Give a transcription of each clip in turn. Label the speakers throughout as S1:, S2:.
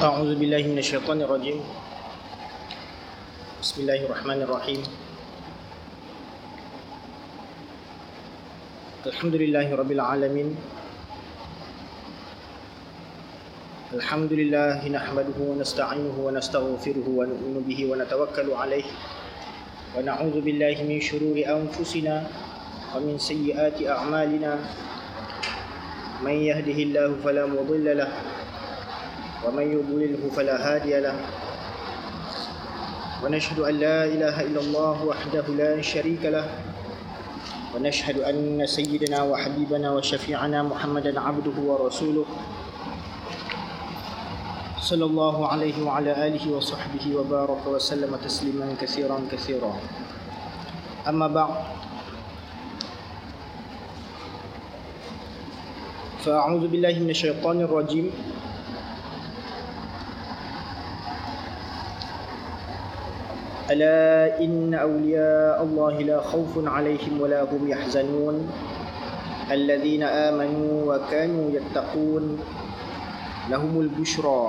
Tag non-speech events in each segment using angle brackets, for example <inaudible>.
S1: أعوذ بالله من الشيطان الرجيم. بسم الله الرحمن الرحيم. الحمد لله رب العالمين. الحمد لله نحمده ونستعينه ونستغفره ونؤمن به ونتوكل عليه. ونعوذ بالله من شرور أنفسنا ومن سيئات أعمالنا. من يهده الله فلا مضل له ومن يضلله فلا هادي له. ونشهد أن لا إله إلا الله وحده لا شريك له. ونشهد أن سيدنا وحبيبنا وشفيعنا محمدا عبده ورسوله. صلى الله عليه وعلى آله وصحبه وبارك وسلم تسليما كثيرا كثيرا. أما بعد فأعوذ بالله من الشيطان الرجيم. ألا إن أولياء الله لا خوف عليهم ولا هم يحزنون. الذين آمنوا وكانوا يتقون لهم البشرى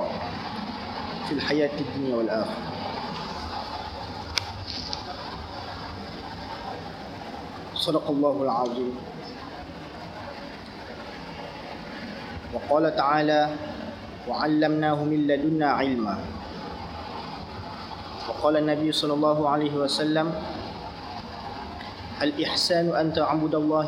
S1: في الحياة الدنيا والآخرة. صدق الله العظيم. وقال تعالى وعلمناه من لدنا علما. وقال النبي صلى الله عليه وسلم الإحسان أن تعبد الله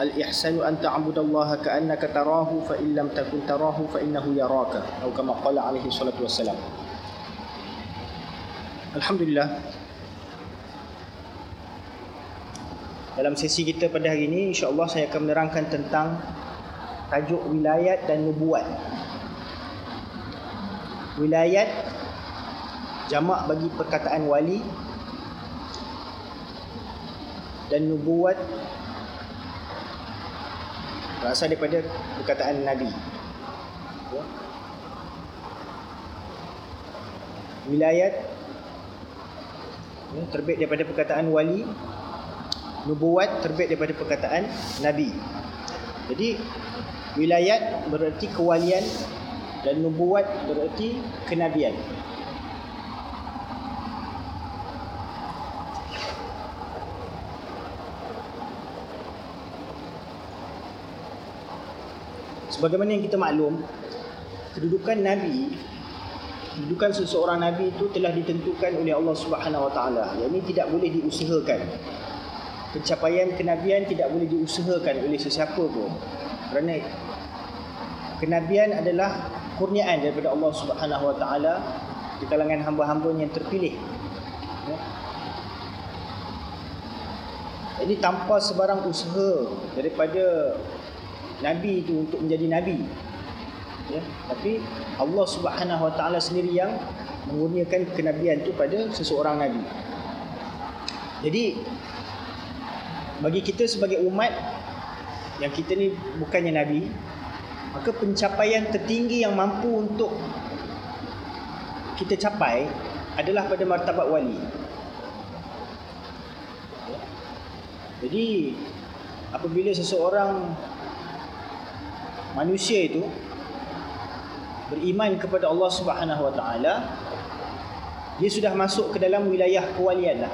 S1: الإحسان أن تعبد الله كأنك تراه فإن لم تكن تراه فإنه يراك أو كما قال عليه الصلاة والسلام الحمد لله Dalam sesi kita pada hari ini insya-Allah saya akan menerangkan tentang tajuk wilayat dan nubuat. Wilayat jamak bagi perkataan wali dan nubuat berasal daripada perkataan nabi ya. wilayat ya, terbit daripada perkataan wali nubuat terbit daripada perkataan nabi jadi wilayat bererti kewalian dan nubuat bererti kenabian Sebagaimana yang kita maklum, kedudukan Nabi, kedudukan seseorang Nabi itu telah ditentukan oleh Allah Subhanahu Wa Taala. Yang ini tidak boleh diusahakan. Pencapaian kenabian tidak boleh diusahakan oleh sesiapa pun. Kerana kenabian adalah kurniaan daripada Allah Subhanahu Wa Taala di kalangan hamba-hamba yang terpilih. Ya. Jadi tanpa sebarang usaha daripada nabi itu untuk menjadi nabi. Ya tapi Allah Subhanahu Wa Taala sendiri yang mengurniakan kenabian itu pada seseorang nabi. Jadi bagi kita sebagai umat yang kita ni bukannya nabi maka pencapaian tertinggi yang mampu untuk kita capai adalah pada martabat wali. Jadi apabila seseorang manusia itu beriman kepada Allah Subhanahu Wa Taala dia sudah masuk ke dalam wilayah kewalian lah.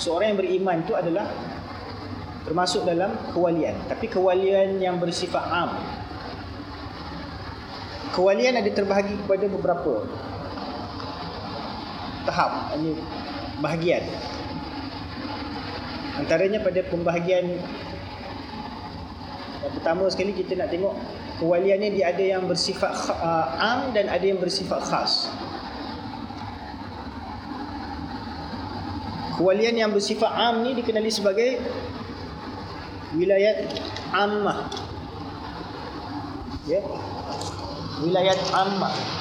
S1: Seorang yang beriman itu adalah termasuk dalam kewalian, tapi kewalian yang bersifat am. Kewalian ada terbahagi kepada beberapa tahap, ini bahagian. Antaranya pada pembahagian pertama sekali kita nak tengok kewalian ni dia ada yang bersifat uh, am dan ada yang bersifat khas. Kewalian yang bersifat am ni dikenali sebagai wilayat ammah. Ya. Wilayat ammah.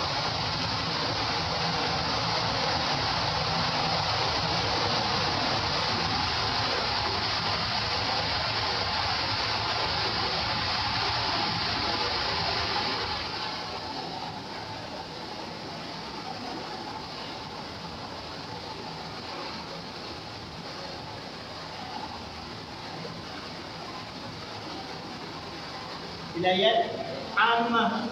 S1: wilayat amah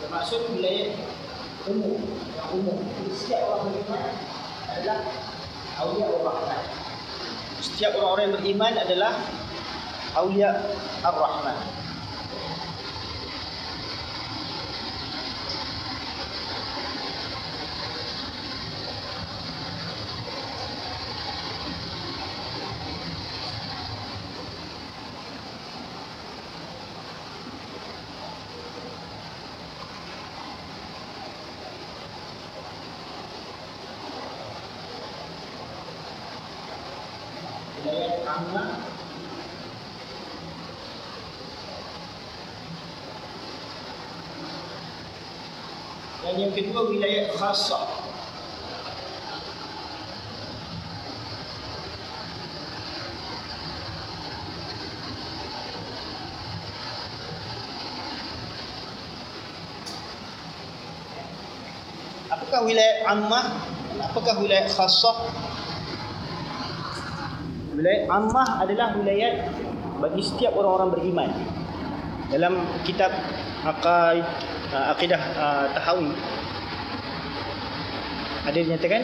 S1: bermaksud wilayah umum yang umum setiap orang beriman adalah awliya ar-rahman setiap orang-orang yang beriman adalah awliya ar-rahman. Khasah Apakah wilayah ammah? Apakah wilayah khasah? Wilayah ammah adalah wilayah bagi setiap orang-orang beriman. Dalam kitab uh, Aqidah uh, Tahawi ada dinyatakan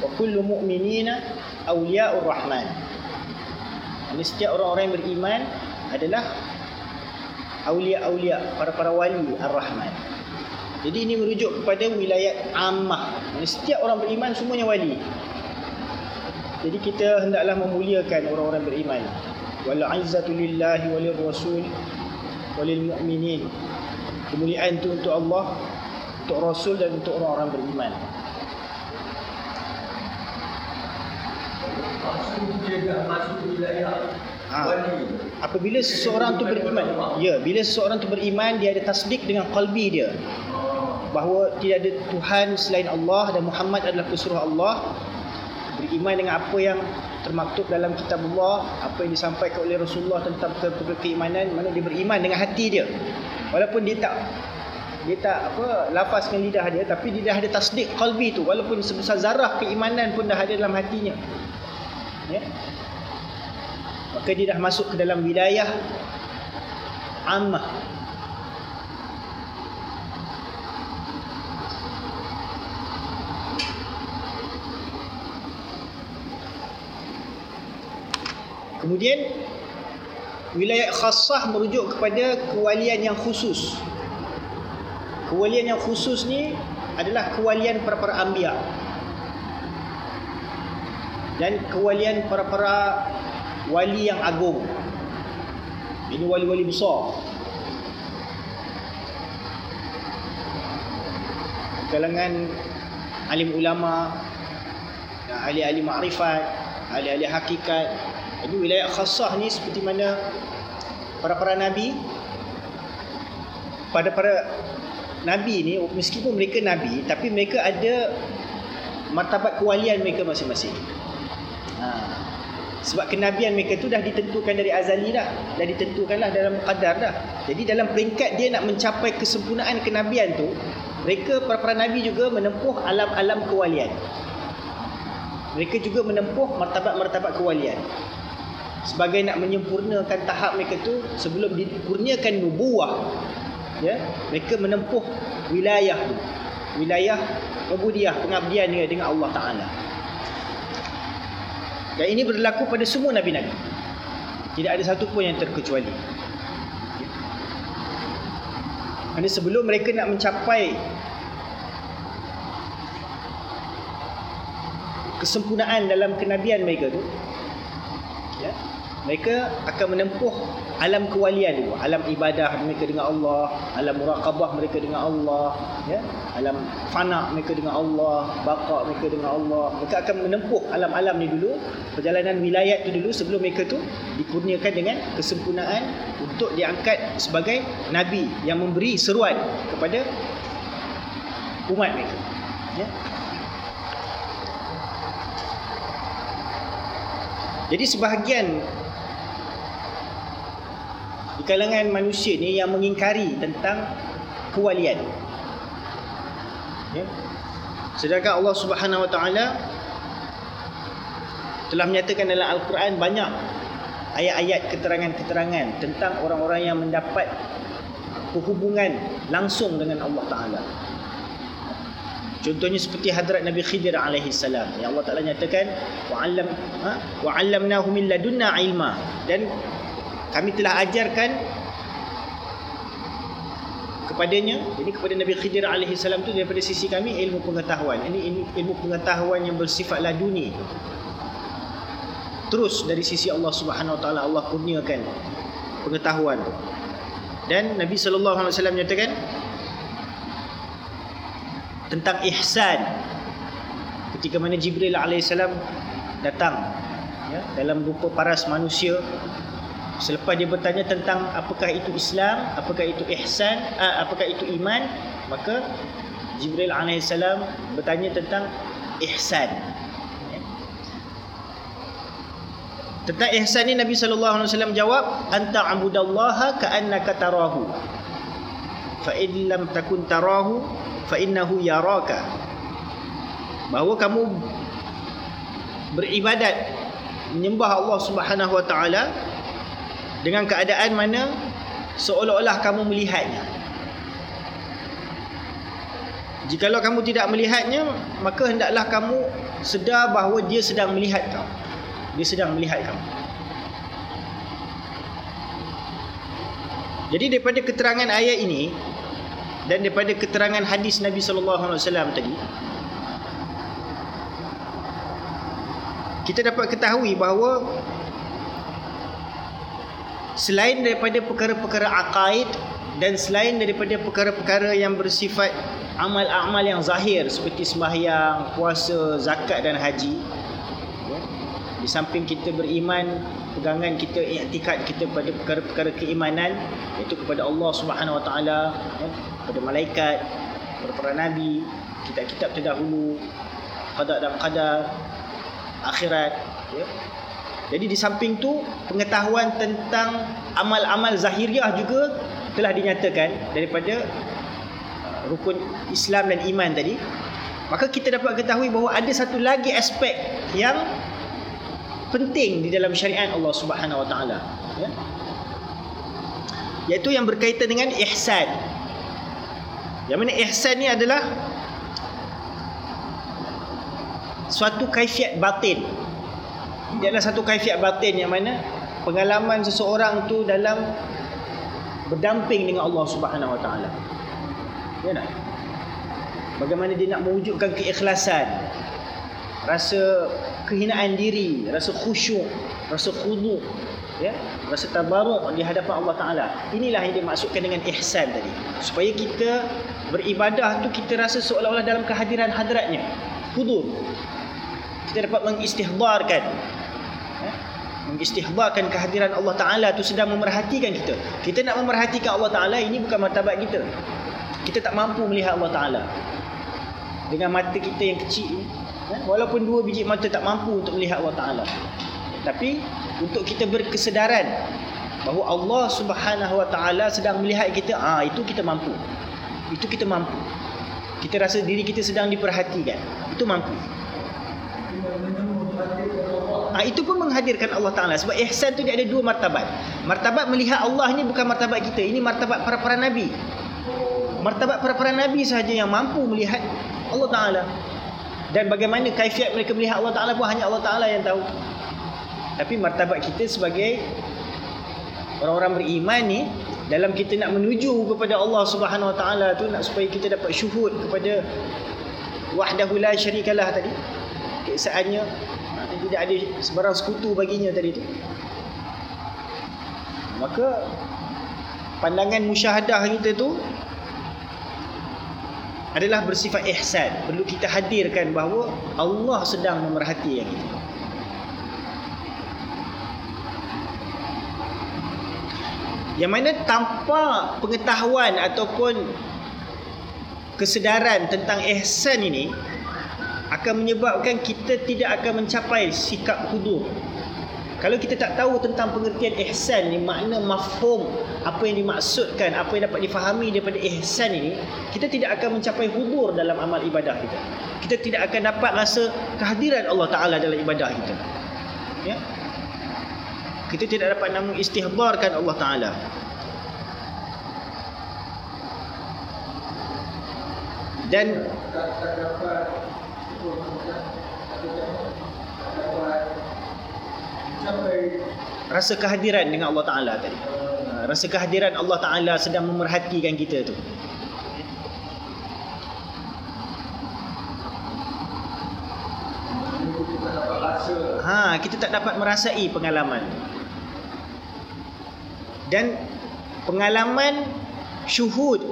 S1: wa kullu mu'minina awliya'ur rahman. Ini setiap orang-orang yang beriman adalah awliya-awliya para-para wali ar-rahman. Jadi ini merujuk kepada wilayah ammah. Ini setiap orang beriman semuanya wali. Jadi kita hendaklah memuliakan orang-orang beriman. Wal izzatu lillahi walir rasul walil mu'minin. Kemuliaan itu untuk Allah, untuk Rasul dan untuk orang-orang beriman. Ha.
S2: wali.
S1: Apabila seseorang tu beriman, ya, bila seseorang tu beriman dia ada tasdik dengan qalbi dia bahawa tidak ada Tuhan selain Allah dan Muhammad adalah pesuruh Allah. Beriman dengan apa yang termaktub dalam kitab Allah, apa yang disampaikan oleh Rasulullah tentang perkara keimanan, mana dia beriman dengan hati dia. Walaupun dia tak dia tak apa lafazkan lidah dia tapi dia dah ada tasdik qalbi tu walaupun sebesar zarah keimanan pun dah ada dalam hatinya. Ya. Maka dia dah masuk ke dalam wilayah ammah. Kemudian wilayah khassah merujuk kepada kewalian yang khusus. Kewalian yang khusus ni adalah kewalian para-para anbiya. Dan kewalian para-para wali yang agung. Ini wali-wali besar. Kalangan alim ulama, ahli-ahli makrifat, ahli-ahli hakikat. Jadi wilayah khasah ni seperti mana para-para nabi pada para nabi ni meskipun mereka nabi tapi mereka ada martabat kewalian mereka masing-masing. Ha. Sebab kenabian mereka tu dah ditentukan dari azali dah. Dah ditentukanlah dalam qadar dah. Jadi dalam peringkat dia nak mencapai kesempurnaan kenabian tu, mereka para-para nabi juga menempuh alam-alam kewalian. Mereka juga menempuh martabat-martabat kewalian. Sebagai nak menyempurnakan tahap mereka tu sebelum dikurniakan nubuah, ya, mereka menempuh wilayah. Wilayah ubudiyah, pengabdian dengan, dengan Allah Taala. Dan ini berlaku pada semua nabi-nabi. Tidak ada satu pun yang terkecuali. Kerana sebelum mereka nak mencapai kesempurnaan dalam kenabian mereka tu, ya, mereka akan menempuh alam kewalian dulu, alam ibadah mereka dengan Allah, alam muraqabah mereka dengan Allah, ya, alam fana mereka dengan Allah, baqa mereka dengan Allah. Mereka akan menempuh alam-alam ni dulu, perjalanan wilayah tu dulu sebelum mereka tu dikurniakan dengan kesempurnaan untuk diangkat sebagai nabi yang memberi seruan kepada umat mereka. Ya. Jadi sebahagian di kalangan manusia ni yang mengingkari tentang kewalian. Ya. Sedangkan Allah Subhanahu Wa Taala telah menyatakan dalam Al-Quran banyak ayat-ayat keterangan-keterangan tentang orang-orang yang mendapat berhubungan langsung dengan Allah Taala. Contohnya seperti hadrat Nabi Khidir alaihi salam yang Allah Taala nyatakan wa 'allam ha? wa 'allamnahu min ladunna ilma dan kami telah ajarkan kepadanya jadi kepada Nabi Khidir alaihi salam tu daripada sisi kami ilmu pengetahuan. Ini, ini ilmu pengetahuan yang bersifat laduni terus dari sisi Allah Subhanahu wa taala Allah kurniakan pengetahuan tu. Dan Nabi sallallahu alaihi wasallam nyatakan tentang ihsan. Ketika mana Jibril alaihissalam datang ya, dalam rupa paras manusia selepas dia bertanya tentang apakah itu Islam apakah itu ihsan uh, apakah itu iman maka Jibril alaihissalam bertanya tentang ihsan. Ya. tentang ihsan ni Nabi sallallahu alaihi wasallam jawab anta abudallaha ka'annaka tarahu. Fa in lam takun tarahu fa innahu yaraka. Bahawa kamu beribadat menyembah Allah Subhanahu wa taala dengan keadaan mana seolah-olah kamu melihatnya. Jikalau kamu tidak melihatnya maka hendaklah kamu sedar bahawa dia sedang melihat kamu. Dia sedang melihat kamu. Jadi daripada keterangan ayat ini dan daripada keterangan hadis Nabi sallallahu alaihi wasallam tadi kita dapat ketahui bahawa selain daripada perkara-perkara aqaid dan selain daripada perkara-perkara yang bersifat amal-amal yang zahir seperti sembahyang, puasa, zakat dan haji ya, di samping kita beriman pegangan kita i'tikad kita pada perkara-perkara keimanan iaitu kepada Allah Subhanahu Wa Taala ya, kepada malaikat kepada para nabi kitab-kitab terdahulu qada dan qadar akhirat ya. Jadi di samping tu pengetahuan tentang amal-amal zahiriah juga telah dinyatakan daripada uh, rukun Islam dan iman tadi. Maka kita dapat ketahui bahawa ada satu lagi aspek yang penting di dalam syariat Allah Subhanahu Wa Taala ya. Iaitu yang berkaitan dengan ihsan. Yang mana ihsan ni adalah suatu kaifiat batin dia adalah satu kaifiat batin yang mana pengalaman seseorang tu dalam berdamping dengan Allah Subhanahu Wa Taala ya tak bagaimana dia nak mewujudkan keikhlasan rasa kehinaan diri, rasa khusyuk, rasa khudu, ya, rasa tabaruk di hadapan Allah Taala. Inilah yang dimaksudkan dengan ihsan tadi. Supaya kita beribadah tu kita rasa seolah-olah dalam kehadiran hadratnya. Hudur. Kita dapat mengistihdharkan ya, mengistihdharkan kehadiran Allah Taala tu sedang memerhatikan kita. Kita nak memerhatikan Allah Taala ini bukan martabat kita. Kita tak mampu melihat Allah Taala. Dengan mata kita yang kecil Ya, walaupun dua biji mata tak mampu untuk melihat Allah Ta'ala Tapi untuk kita berkesedaran Bahawa Allah Subhanahu Wa Ta'ala sedang melihat kita ah Itu kita mampu Itu kita mampu Kita rasa diri kita sedang diperhatikan Itu mampu Ah itu pun menghadirkan Allah Ta'ala Sebab ihsan tu dia ada dua martabat Martabat melihat Allah ni bukan martabat kita Ini martabat para-para Nabi Martabat para-para Nabi sahaja yang mampu melihat Allah Ta'ala dan bagaimana kaifiat mereka melihat Allah Taala pun hanya Allah Taala yang tahu. Tapi martabat kita sebagai orang-orang beriman ni dalam kita nak menuju kepada Allah Subhanahu Wa Taala tu nak supaya kita dapat syuhud kepada wahdahu la syarikalah tadi. Keesaannya tidak ada sebarang sekutu baginya tadi tu. Maka pandangan musyahadah kita tu adalah bersifat ihsan. Perlu kita hadirkan bahawa Allah sedang memerhati yang kita. Yang mana tanpa pengetahuan ataupun kesedaran tentang ihsan ini akan menyebabkan kita tidak akan mencapai sikap hudur kalau kita tak tahu tentang pengertian ihsan ni makna mafhum apa yang dimaksudkan apa yang dapat difahami daripada ihsan ini kita tidak akan mencapai hudur dalam amal ibadah kita. Kita tidak akan dapat rasa kehadiran Allah taala dalam ibadah kita. Ya? Kita tidak dapat nak mengistihdharkan Allah taala. Dan
S2: tak tak dapat
S1: rasa kehadiran dengan Allah Taala tadi. Ha, Rasa kehadiran Allah Taala sedang memerhatikan kita tu. Ha, kita tak dapat merasai pengalaman. Dan pengalaman syuhud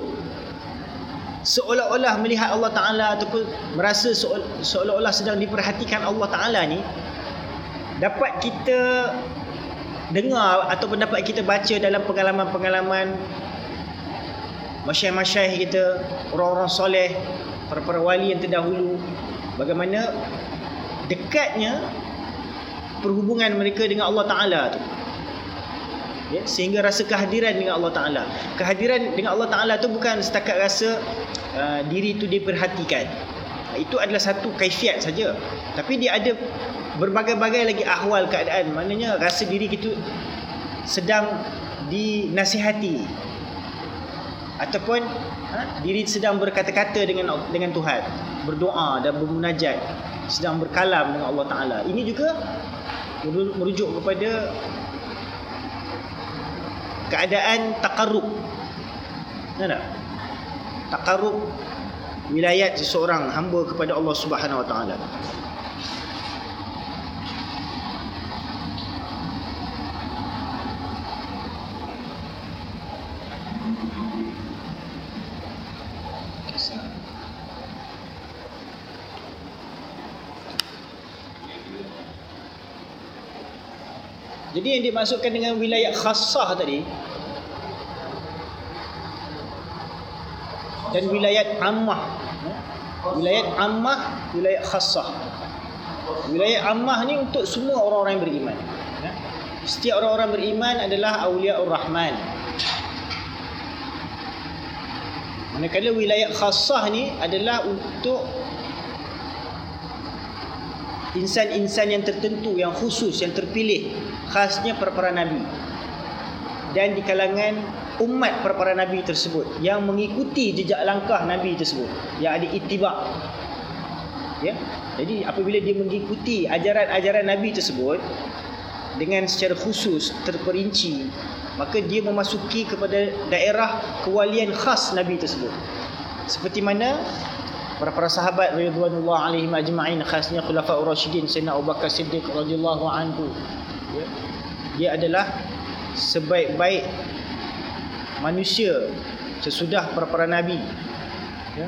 S1: seolah-olah melihat Allah Taala ataupun merasa seolah- seolah-olah sedang diperhatikan Allah Taala ni dapat kita dengar ataupun dapat kita baca dalam pengalaman-pengalaman masyayikh-masyayikh kita, orang-orang soleh, para-para wali yang terdahulu bagaimana dekatnya perhubungan mereka dengan Allah Taala tu. Ya, sehingga rasa kehadiran dengan Allah Taala. Kehadiran dengan Allah Taala tu bukan setakat rasa uh, diri tu diperhatikan. Itu adalah satu kaifiat saja. Tapi dia ada berbagai-bagai lagi ahwal keadaan. Maknanya rasa diri kita sedang dinasihati ataupun ha, diri sedang berkata-kata dengan dengan Tuhan, berdoa dan bermunajat, sedang berkalam dengan Allah Taala. Ini juga meru- merujuk kepada keadaan takarrub. Tahu tak? Takarrub wilayat seseorang hamba kepada Allah Subhanahu Wa Taala. Jadi yang dimaksudkan dengan wilayah khassah tadi dan wilayah ammah. Wilayah ammah, wilayah khassah. Wilayah ammah ni untuk semua orang-orang beriman. Setiap orang-orang beriman adalah awliyaur rahman. Manakala wilayah khassah ni adalah untuk insan-insan yang tertentu, yang khusus, yang terpilih, khasnya para-para nabi. Dan di kalangan umat para-para nabi tersebut yang mengikuti jejak langkah nabi tersebut, yang ada ittiba. Ya. Jadi apabila dia mengikuti ajaran-ajaran nabi tersebut dengan secara khusus terperinci, maka dia memasuki kepada daerah kewalian khas nabi tersebut. Seperti mana para-para sahabat radhiyallahu alaihim ajma'in khasnya khulafaur rasyidin Sayyidina Abu Bakar Siddiq radhiyallahu anhu ya. dia adalah sebaik-baik manusia sesudah para-para nabi ya.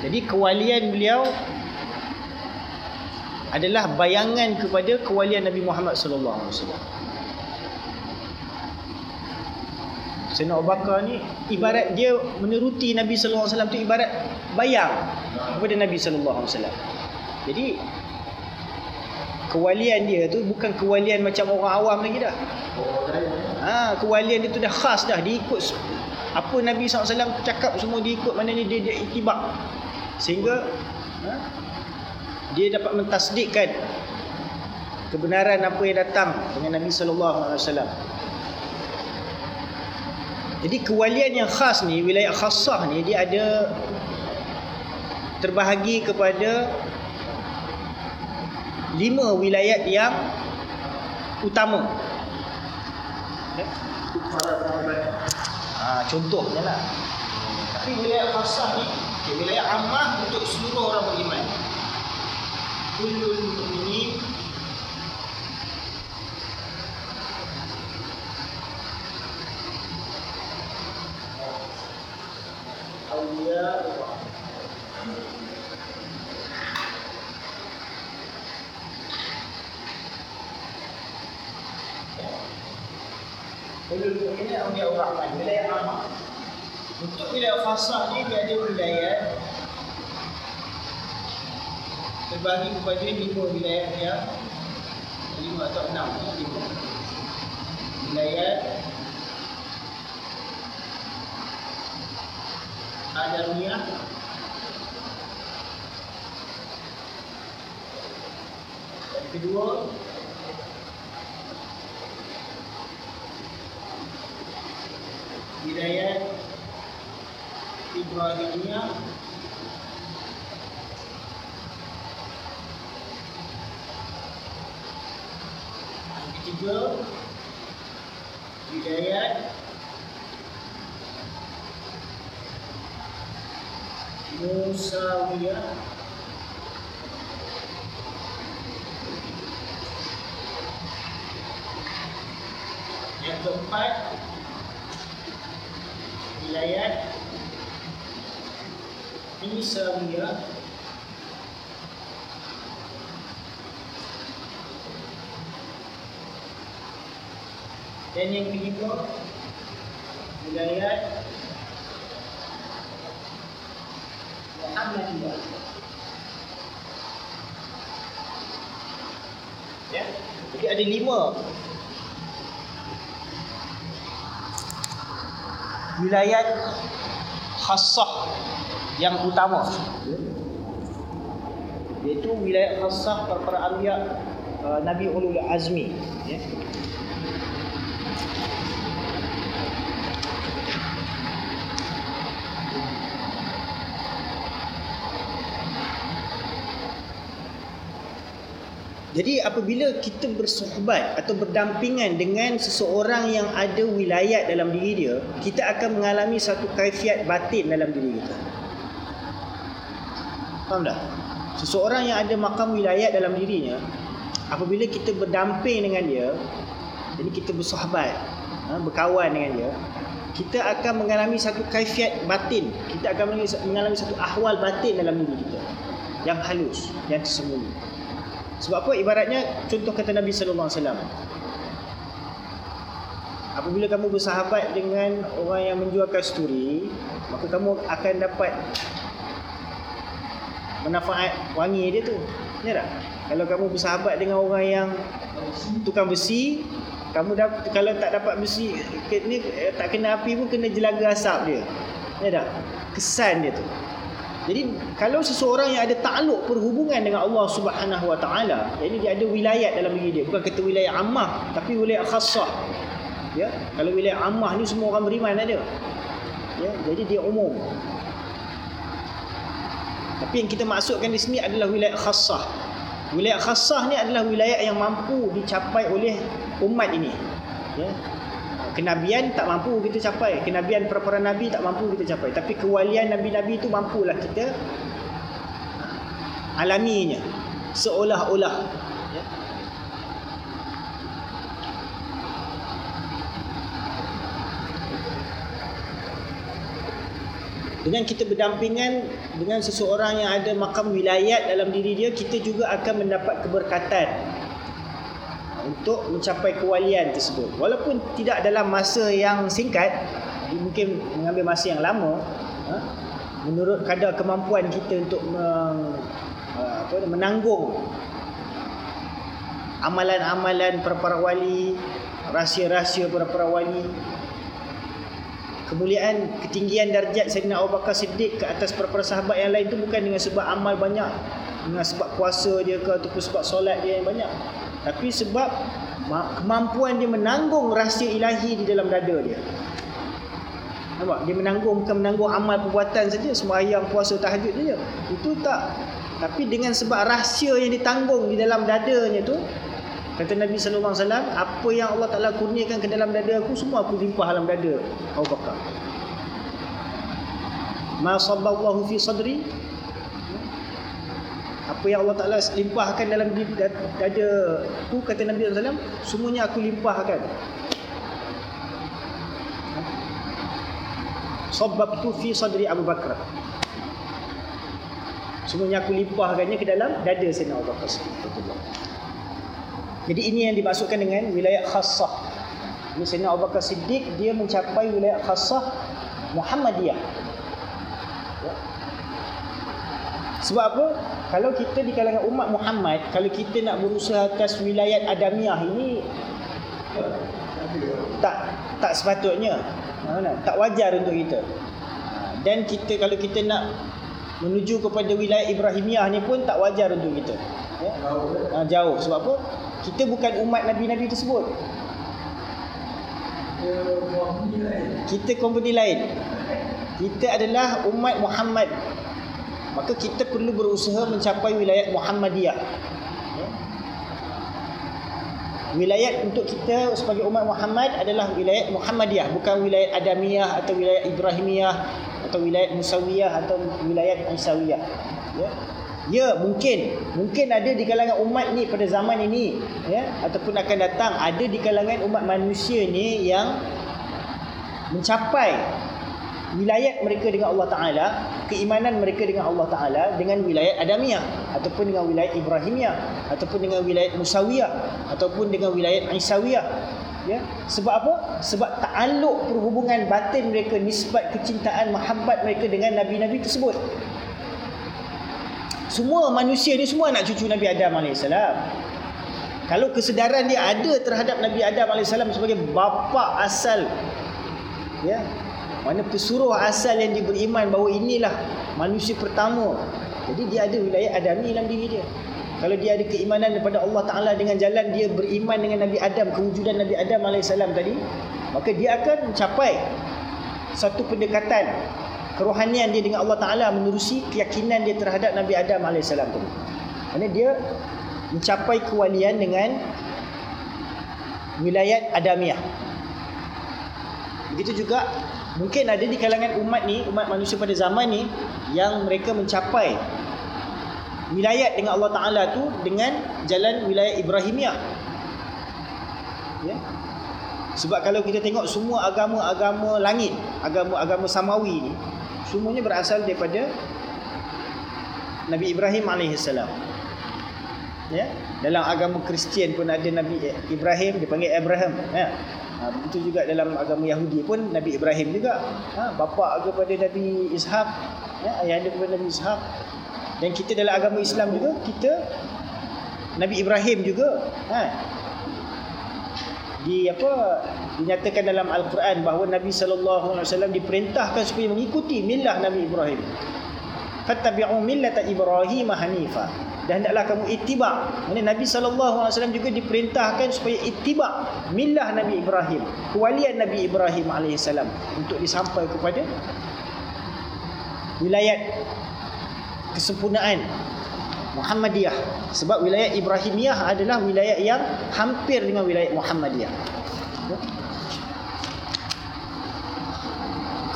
S1: jadi kewalian beliau adalah bayangan kepada kewalian Nabi Muhammad sallallahu alaihi wasallam Sayyidina Abu Bakar ni ibarat dia meneruti Nabi sallallahu alaihi wasallam tu ibarat bayang kepada Nabi sallallahu alaihi wasallam. Jadi kewalian dia tu bukan kewalian macam orang awam lagi dah. Ha, kewalian dia tu dah khas dah diikut apa Nabi SAW cakap semua diikut mana ni dia, dia itibak sehingga ha, dia dapat mentasdikkan kebenaran apa yang datang dengan Nabi sallallahu alaihi wasallam. Jadi kewalian yang khas ni, wilayah khassah ni dia ada terbahagi kepada lima wilayah yang utama. Ha, contohnya lah. Tapi wilayah khassah ni, okay, wilayah ammah untuk seluruh orang beriman. Kullul mu'minin ini awliya Rahman, wilayah ammah. Untuk wilayah khasah ni dia ada wilayah terbagi kepada lima wilayah yang lima atau enam lima. Wilayah Adamiyah Yang kedua Hidayat Ibrahimiyah Yang ketiga Hidayat Musawiyah Yang keempat Wilayat Isawiyah Dan yang kelima Wilayat Ya, jadi ada lima. Wilayat khassah yang utama. Iaitu wilayat khassah para, para anbiya uh, Nabi Ulul Azmi ya. Jadi apabila kita bersohbat atau berdampingan dengan seseorang yang ada wilayat dalam diri dia, kita akan mengalami satu kaifiat batin dalam diri kita. Faham tak? Seseorang yang ada makam wilayat dalam dirinya, apabila kita berdamping dengan dia, jadi kita bersahabat, ha, berkawan dengan dia, kita akan mengalami satu kaifiat batin. Kita akan mengalami satu ahwal batin dalam diri kita. Yang halus, yang tersembunyi. Sebab apa ibaratnya contoh kata Nabi sallallahu alaihi wasallam. Apabila kamu bersahabat dengan orang yang menjual kasturi, maka kamu akan dapat manfaat wangi dia tu. Ya tak? Kalau kamu bersahabat dengan orang yang tukang besi, kamu dah kalau tak dapat besi ni tak kena api pun kena jelaga asap dia. Ya tak? Kesan dia tu. Jadi kalau seseorang yang ada takluk perhubungan dengan Allah Subhanahu Wa Taala, ini dia ada wilayat dalam diri dia, bukan kata wilayah ammah, tapi wilayah khassah. Ya, kalau wilayah ammah ni semua orang beriman ada. Ya, jadi dia umum. Tapi yang kita maksudkan di sini adalah wilayah khassah. Wilayah khassah ni adalah wilayah yang mampu dicapai oleh umat ini. Ya, kenabian tak mampu kita capai. Kenabian para-para nabi tak mampu kita capai. Tapi kewalian nabi-nabi itu mampulah kita alaminya. Seolah-olah. Ya. dengan kita berdampingan dengan seseorang yang ada makam wilayat dalam diri dia kita juga akan mendapat keberkatan untuk mencapai kewalian tersebut. Walaupun tidak dalam masa yang singkat mungkin mengambil masa yang lama ha, menurut kadar kemampuan kita untuk meng, apa, menanggung amalan-amalan para-para wali rahsia-rahsia para-para wali kemuliaan ketinggian darjat Sayyidina Abu Bakar Siddiq ke atas para-para sahabat yang lain itu bukan dengan sebab amal banyak dengan sebab puasa dia ke ataupun sebab solat dia yang banyak tapi sebab kemampuan dia menanggung rahsia ilahi di dalam dada dia. Nampak? Dia menanggung bukan menanggung amal perbuatan saja, sembahyang, puasa, tahajud saja. Itu tak. Tapi dengan sebab rahsia yang ditanggung di dalam dadanya tu, kata Nabi wasallam, apa yang Allah Taala kurniakan ke dalam dada aku semua aku limpah dalam dada Abu Bakar. Ma sabballahu fi sadri apa yang Allah Ta'ala limpahkan dalam dada aku kata Nabi SAW semuanya aku limpahkan. Sebab itu fi sadri Abu Bakar. Semuanya aku limpahkannya ke dalam dada Sayyidina Abu Bakar jadi ini yang dimaksudkan dengan wilayah khassah. Ini Sayyidina Abu Bakar Siddiq dia mencapai wilayah khassah Muhammadiyah. Sebab apa? Kalau kita di kalangan umat Muhammad, kalau kita nak berusaha atas wilayat adamiah ini tak tak sepatutnya. Tak wajar untuk kita. Dan kita kalau kita nak menuju kepada wilayah Ibrahimiah ni pun tak wajar untuk kita. Ya? Ha, jauh. Sebab apa? Kita bukan umat Nabi-Nabi tersebut. Kita company lain. kita adalah umat Muhammad maka kita perlu berusaha mencapai wilayah Muhammadiyah. Ya. wilayah untuk kita sebagai umat Muhammad adalah wilayah Muhammadiyah bukan wilayah Adamiyah atau wilayah Ibrahimiyah atau wilayah Musawiyah atau wilayah Isawiyah. Ya. Ya mungkin. Mungkin ada di kalangan umat ni pada zaman ini ya Ataupun akan datang Ada di kalangan umat manusia ni yang Mencapai Wilayah mereka dengan Allah Ta'ala Keimanan mereka dengan Allah Ta'ala Dengan wilayah Adamiyah Ataupun dengan wilayah Ibrahimiyah Ataupun dengan wilayah Musawiyah Ataupun dengan wilayah Isawiyah ya sebab apa sebab ta'aluk perhubungan batin mereka nisbat kecintaan mahabbat mereka dengan nabi-nabi tersebut semua manusia ni semua anak cucu Nabi Adam AS. Kalau kesedaran dia ada terhadap Nabi Adam AS sebagai bapa asal. Ya. Mana pesuruh asal yang dia beriman bahawa inilah manusia pertama. Jadi dia ada wilayah Adami dalam diri dia. Kalau dia ada keimanan kepada Allah Ta'ala dengan jalan dia beriman dengan Nabi Adam, kewujudan Nabi Adam AS tadi, maka dia akan mencapai satu pendekatan kerohanian dia dengan Allah Ta'ala menerusi keyakinan dia terhadap Nabi Adam AS tu. Kerana dia mencapai kewalian dengan wilayah Adamiah. Begitu juga mungkin ada di kalangan umat ni, umat manusia pada zaman ni yang mereka mencapai wilayah dengan Allah Ta'ala tu dengan jalan wilayah Ibrahimiah. Ya. Sebab kalau kita tengok semua agama-agama langit, agama-agama samawi ni, semuanya berasal daripada Nabi Ibrahim alaihissalam. Ya, dalam agama Kristian pun ada Nabi Ibrahim dipanggil Abraham, ya. Ha, begitu juga dalam agama Yahudi pun Nabi Ibrahim juga. Ha, bapa kepada Nabi Ishak, ya, ayah dia kepada Nabi Ishak. Dan kita dalam agama Islam juga kita Nabi Ibrahim juga. Ha, di apa dinyatakan dalam al-Quran bahawa Nabi sallallahu alaihi wasallam diperintahkan supaya mengikuti milah Nabi Ibrahim. Fattabi'u millata Ibrahim hanifa. Dan hendaklah kamu ittiba. Maksudnya Nabi wasallam juga diperintahkan supaya ittiba milah Nabi Ibrahim, kewalian Nabi Ibrahim salam untuk disampai kepada wilayah kesempurnaan Muhammadiyah sebab wilayah Ibrahimiyah adalah wilayah yang hampir dengan wilayah Muhammadiyah.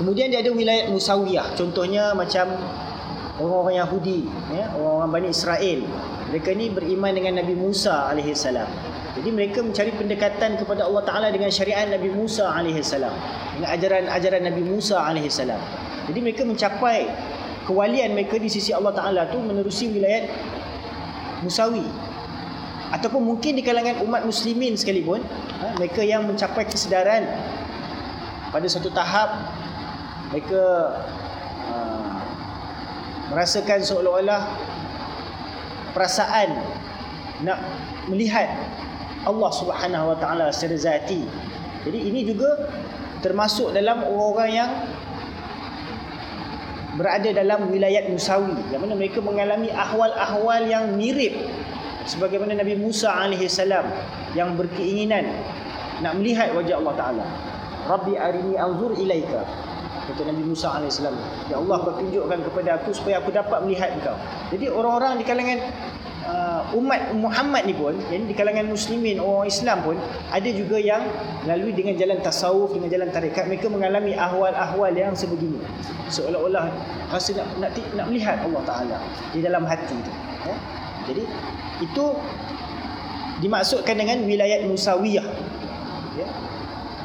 S1: Kemudian dia ada wilayah Musawiyah. Contohnya macam orang-orang Yahudi, ya, orang-orang Bani Israel. Mereka ni beriman dengan Nabi Musa AS. Jadi mereka mencari pendekatan kepada Allah Ta'ala dengan syariat Nabi Musa AS. Dengan ajaran-ajaran Nabi Musa AS. Jadi mereka mencapai kewalian mereka di sisi Allah Ta'ala tu menerusi wilayah Musawi ataupun mungkin di kalangan umat muslimin sekalipun ha, mereka yang mencapai kesedaran pada satu tahap mereka uh, merasakan seolah-olah perasaan nak melihat Allah Subhanahu Wa Taala secara zati. Jadi ini juga termasuk dalam orang-orang yang berada dalam wilayah Musawi yang mana mereka mengalami ahwal-ahwal yang mirip sebagaimana Nabi Musa AS yang berkeinginan nak melihat wajah Allah Ta'ala Rabbi arini anzur ilaika kata Nabi Musa AS Ya Allah bertunjukkan kepada aku supaya aku dapat melihat engkau jadi orang-orang di kalangan uh, umat Muhammad ni pun yang di kalangan muslimin orang Islam pun ada juga yang melalui dengan jalan tasawuf dengan jalan tarekat mereka mengalami ahwal-ahwal yang sebegini seolah-olah rasa nak, nak nak melihat Allah Taala di dalam hati itu ya? jadi itu dimaksudkan dengan wilayah musawiyah ya?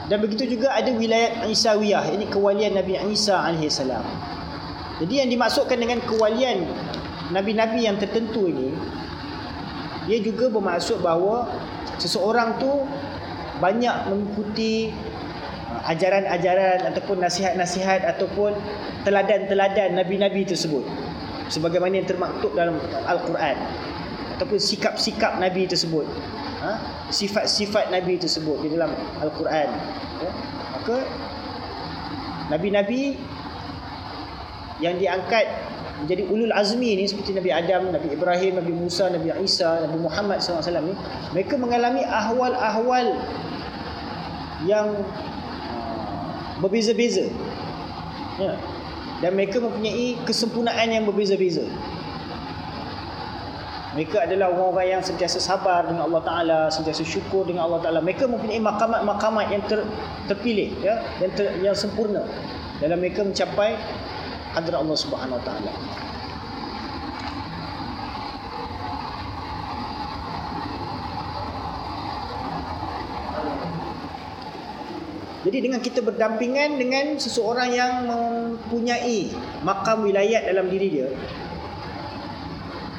S1: Dan begitu juga ada wilayah Isawiyah ini kewalian Nabi Isa alaihissalam jadi yang dimaksudkan dengan kewalian Nabi-Nabi yang tertentu ini dia juga bermaksud bahawa seseorang tu banyak mengikuti uh, ajaran-ajaran ataupun nasihat-nasihat ataupun teladan-teladan nabi-nabi tersebut sebagaimana yang termaktub dalam al-Quran ataupun sikap-sikap nabi tersebut? Sifat-sifat nabi tersebut di dalam al-Quran ya? maka nabi-nabi yang diangkat menjadi ulul azmi ni seperti Nabi Adam, Nabi Ibrahim, Nabi Musa, Nabi Isa, Nabi Muhammad SAW ni mereka mengalami ahwal-ahwal yang uh, berbeza-beza. Ya. dan mereka mempunyai kesempurnaan yang berbeza-beza. Mereka adalah orang-orang yang sentiasa sabar dengan Allah Taala, sentiasa syukur dengan Allah Taala. Mereka mempunyai makamat-makamat yang ter, terpilih ya, yang ter, yang sempurna dalam mereka mencapai hadrat Allah Subhanahu Taala. Jadi dengan kita berdampingan dengan seseorang yang mempunyai makam wilayat dalam diri dia,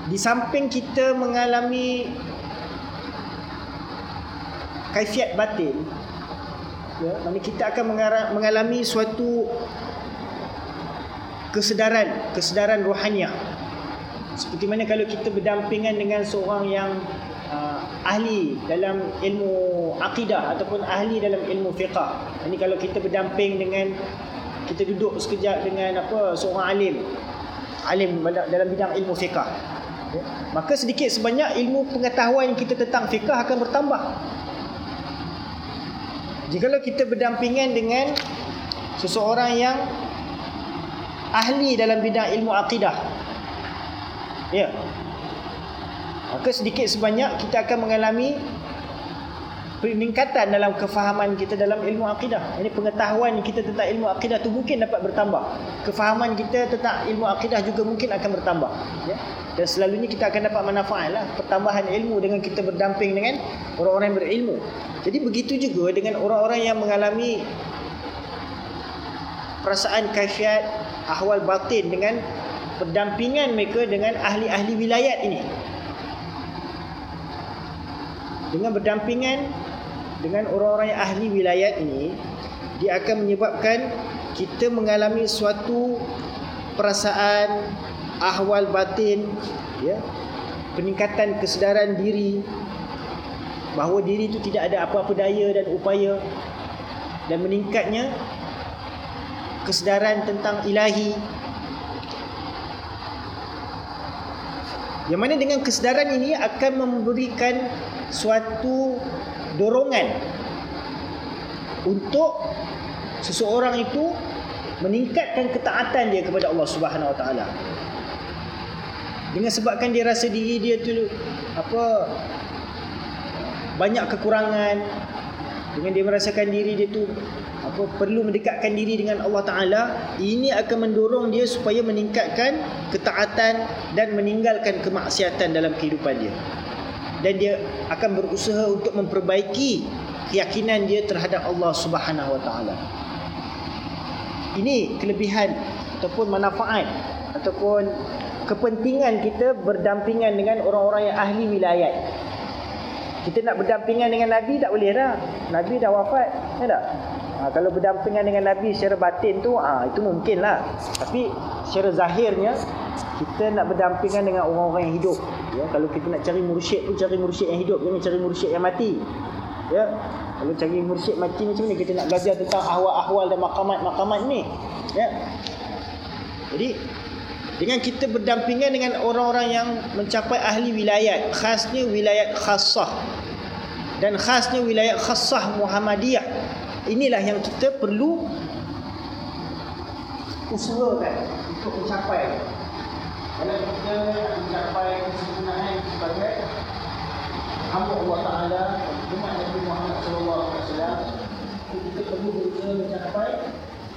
S1: di samping kita mengalami kaifiat batin, ya, mana kita akan mengalami suatu kesedaran, kesedaran rohaniah. Seperti mana kalau kita berdampingan dengan seorang yang uh, ahli dalam ilmu akidah ataupun ahli dalam ilmu fiqah. Ini kalau kita berdamping dengan kita duduk sekejap dengan apa seorang alim alim dalam bidang ilmu fiqah. Ya. Maka sedikit sebanyak ilmu pengetahuan kita tentang fiqah akan bertambah. Jikalau kita berdampingan dengan seseorang yang ahli dalam bidang ilmu akidah Ya. Maka sedikit sebanyak kita akan mengalami peningkatan dalam kefahaman kita dalam ilmu akidah. Ini pengetahuan kita tentang ilmu akidah tu mungkin dapat bertambah. Kefahaman kita tentang ilmu akidah juga mungkin akan bertambah. Ya. Dan selalunya kita akan dapat manfaat lah pertambahan ilmu dengan kita berdamping dengan orang-orang yang berilmu. Jadi begitu juga dengan orang-orang yang mengalami perasaan kaifiat ahwal batin dengan pendampingan mereka dengan ahli-ahli wilayat ini. Dengan berdampingan dengan orang-orang yang ahli wilayat ini, dia akan menyebabkan kita mengalami suatu perasaan ahwal batin ya peningkatan kesedaran diri bahawa diri itu tidak ada apa-apa daya dan upaya dan meningkatnya kesedaran tentang ilahi. Yang mana dengan kesedaran ini akan memberikan suatu dorongan untuk seseorang itu meningkatkan ketaatan dia kepada Allah Subhanahu Wa Taala. Dengan sebabkan dia rasa diri dia tu apa banyak kekurangan dengan dia merasakan diri dia tu apa perlu mendekatkan diri dengan Allah Taala ini akan mendorong dia supaya meningkatkan ketaatan dan meninggalkan kemaksiatan dalam kehidupan dia dan dia akan berusaha untuk memperbaiki keyakinan dia terhadap Allah Subhanahu Wa Taala ini kelebihan ataupun manfaat ataupun kepentingan kita berdampingan dengan orang-orang yang ahli wilayat kita nak berdampingan dengan Nabi tak boleh dah. Nabi dah wafat. Ya tak? Ha, kalau berdampingan dengan Nabi secara batin tu, ha, itu mungkin lah. Tapi secara zahirnya, kita nak berdampingan dengan orang-orang yang hidup. Ya, kalau kita nak cari mursyid tu, cari mursyid yang hidup. Jangan cari mursyid yang mati. Ya, kalau cari mursyid mati macam ni, kita nak belajar tentang ahwal-ahwal dan makamat-makamat ni. Ya. Jadi, dengan kita berdampingan dengan orang-orang yang mencapai ahli wilayat khasnya wilayat khassah dan khasnya wilayat khassah Muhammadiyah inilah yang kita perlu usahakan untuk mencapai kalau kita mencapai kesempurnaan sebagai hamba Allah Taala umat Nabi Muhammad wasallam kita perlu berusaha mencapai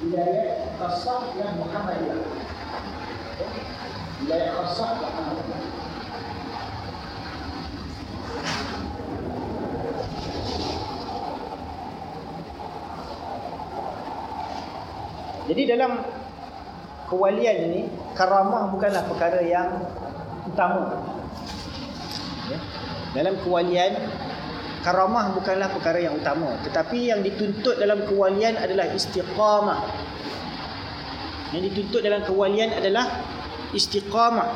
S1: wilayat khassah yang Muhammadiyah. Wilayah khasah Jadi dalam kewalian ini karamah bukanlah perkara yang utama. Ya. Dalam kewalian karamah bukanlah perkara yang utama, tetapi yang dituntut dalam kewalian adalah istiqamah. Yang dituntut dalam kewalian adalah istiqamah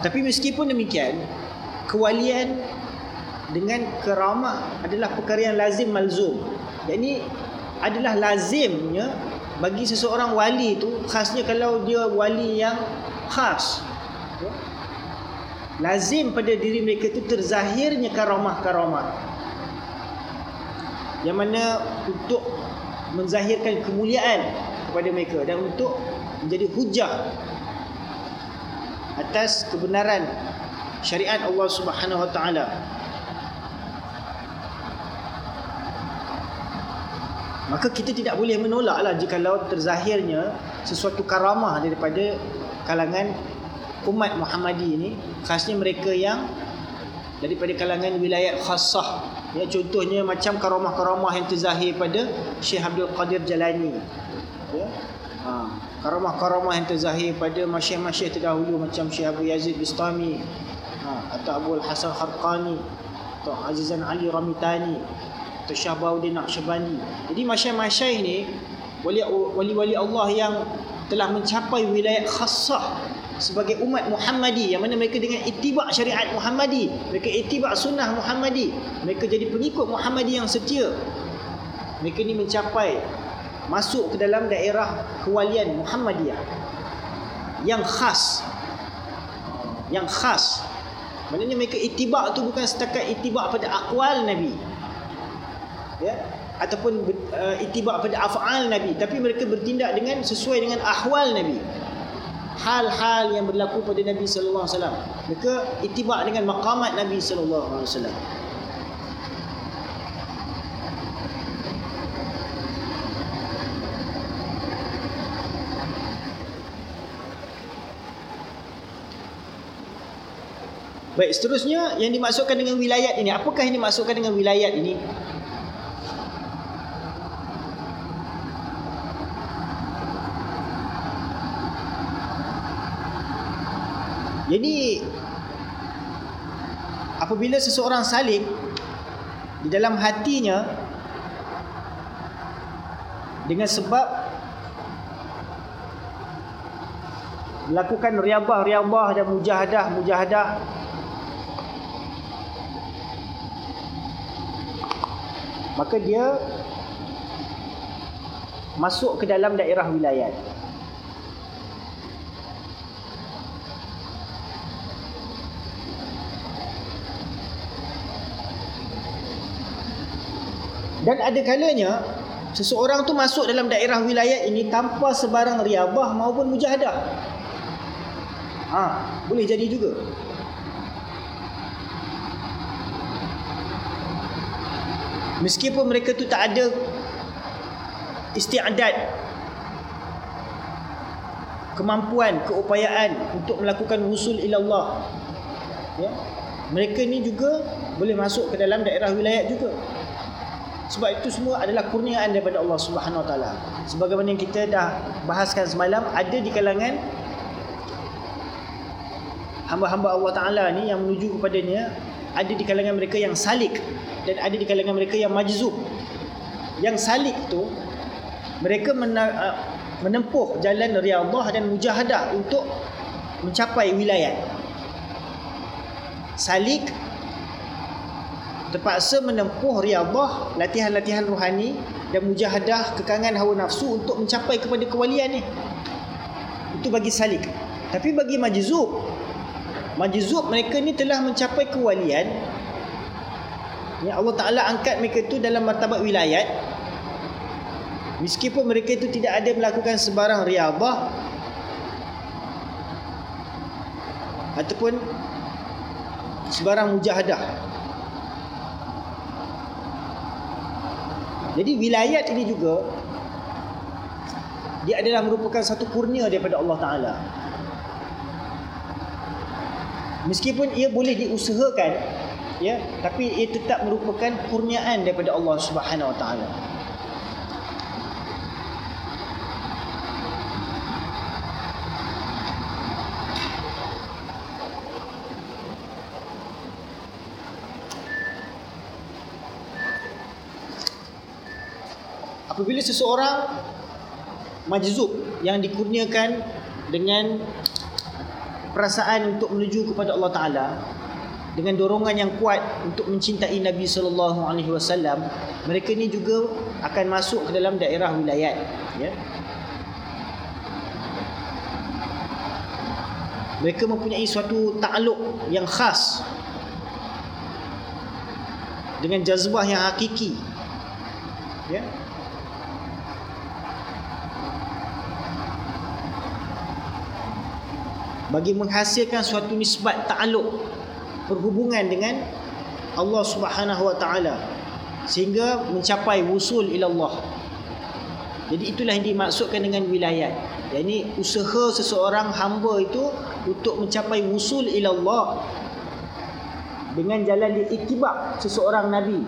S1: Tapi meskipun demikian Kewalian Dengan keramah Adalah perkara yang lazim malzum. Jadi Adalah lazimnya Bagi seseorang wali tu Khasnya kalau dia wali yang Khas. Lazim pada diri mereka itu Terzahirnya karamah-karamah. Yang mana untuk menzahirkan kemuliaan kepada mereka dan untuk menjadi hujah atas kebenaran syariat Allah Subhanahu Wa Taala. Maka kita tidak boleh menolaklah jika terzahirnya sesuatu karamah daripada kalangan umat Muhammadi ini khasnya mereka yang daripada kalangan wilayah khassah. Ya contohnya macam karamah-karamah yang terzahir pada Syekh Abdul Qadir Jalani. Ya. Ha, karamah-karamah yang terzahir pada masyayikh-masyayikh terdahulu macam Syekh Abu Yazid Bistami ha, atau Abu Hasan Harqani atau Azizan Ali Ramitani Syah Baudin Naqsyabandi. Jadi masyayikh-masyayikh ni wali-wali Allah yang telah mencapai wilayah khassah sebagai umat Muhammadi yang mana mereka dengan itibak syariat Muhammadi, mereka itibak sunnah Muhammadi, mereka jadi pengikut Muhammadi yang setia. Mereka ni mencapai masuk ke dalam daerah kewalian Muhammadiyah. Yang khas. Yang khas. Maknanya mereka itibak tu bukan setakat itibak pada akwal Nabi ya ataupun uh, itibak pada afal nabi tapi mereka bertindak dengan sesuai dengan ahwal nabi hal-hal yang berlaku pada nabi sallallahu alaihi wasallam mereka itibak dengan maqamat nabi sallallahu alaihi wasallam Baik, seterusnya yang dimaksudkan dengan wilayat ini. Apakah yang dimaksudkan dengan wilayat ini? Jadi apabila seseorang saling di dalam hatinya dengan sebab melakukan riabah-riabah dan mujahadah-mujahadah maka dia masuk ke dalam daerah wilayah Dan ada kalanya seseorang tu masuk dalam daerah wilayah ini tanpa sebarang riabah maupun mujahadah. Ha, boleh jadi juga. Meskipun mereka tu tak ada istiadat kemampuan, keupayaan untuk melakukan wusul ila Allah. Ya. Mereka ni juga boleh masuk ke dalam daerah wilayah juga. Sebab itu semua adalah kurniaan daripada Allah Subhanahu Wa Taala. Sebagaimana yang kita dah bahaskan semalam, ada di kalangan hamba-hamba Allah Taala ni yang menuju kepadanya, ada di kalangan mereka yang salik dan ada di kalangan mereka yang majzub. Yang salik tu mereka menempuh jalan riyadhah dan mujahadah untuk mencapai wilayah. Salik terpaksa menempuh riyadhah, latihan-latihan rohani dan mujahadah kekangan hawa nafsu untuk mencapai kepada kewalian ni. Itu bagi salik. Tapi bagi majzub, majzub mereka ni telah mencapai kewalian. Ya Allah Taala angkat mereka tu dalam martabat wilayat. Meskipun mereka itu tidak ada melakukan sebarang riyadhah ataupun sebarang mujahadah Jadi wilayat ini juga dia adalah merupakan satu kurnia daripada Allah Taala. Meskipun ia boleh diusahakan ya, tapi ia tetap merupakan kurniaan daripada Allah Subhanahu Wa Taala. Apabila seseorang majzub yang dikurniakan dengan perasaan untuk menuju kepada Allah Taala dengan dorongan yang kuat untuk mencintai Nabi sallallahu alaihi wasallam mereka ni juga akan masuk ke dalam daerah wilayah ya mereka mempunyai suatu takluk yang khas dengan jazbah yang hakiki Ya. Bagi menghasilkan suatu nisbat ta'aluk perhubungan dengan Allah Subhanahu wa taala sehingga mencapai wusul ila Allah. Jadi itulah yang dimaksudkan dengan wilayat. Yang usaha seseorang hamba itu untuk mencapai wusul ila Allah dengan jalan dia itibak seseorang nabi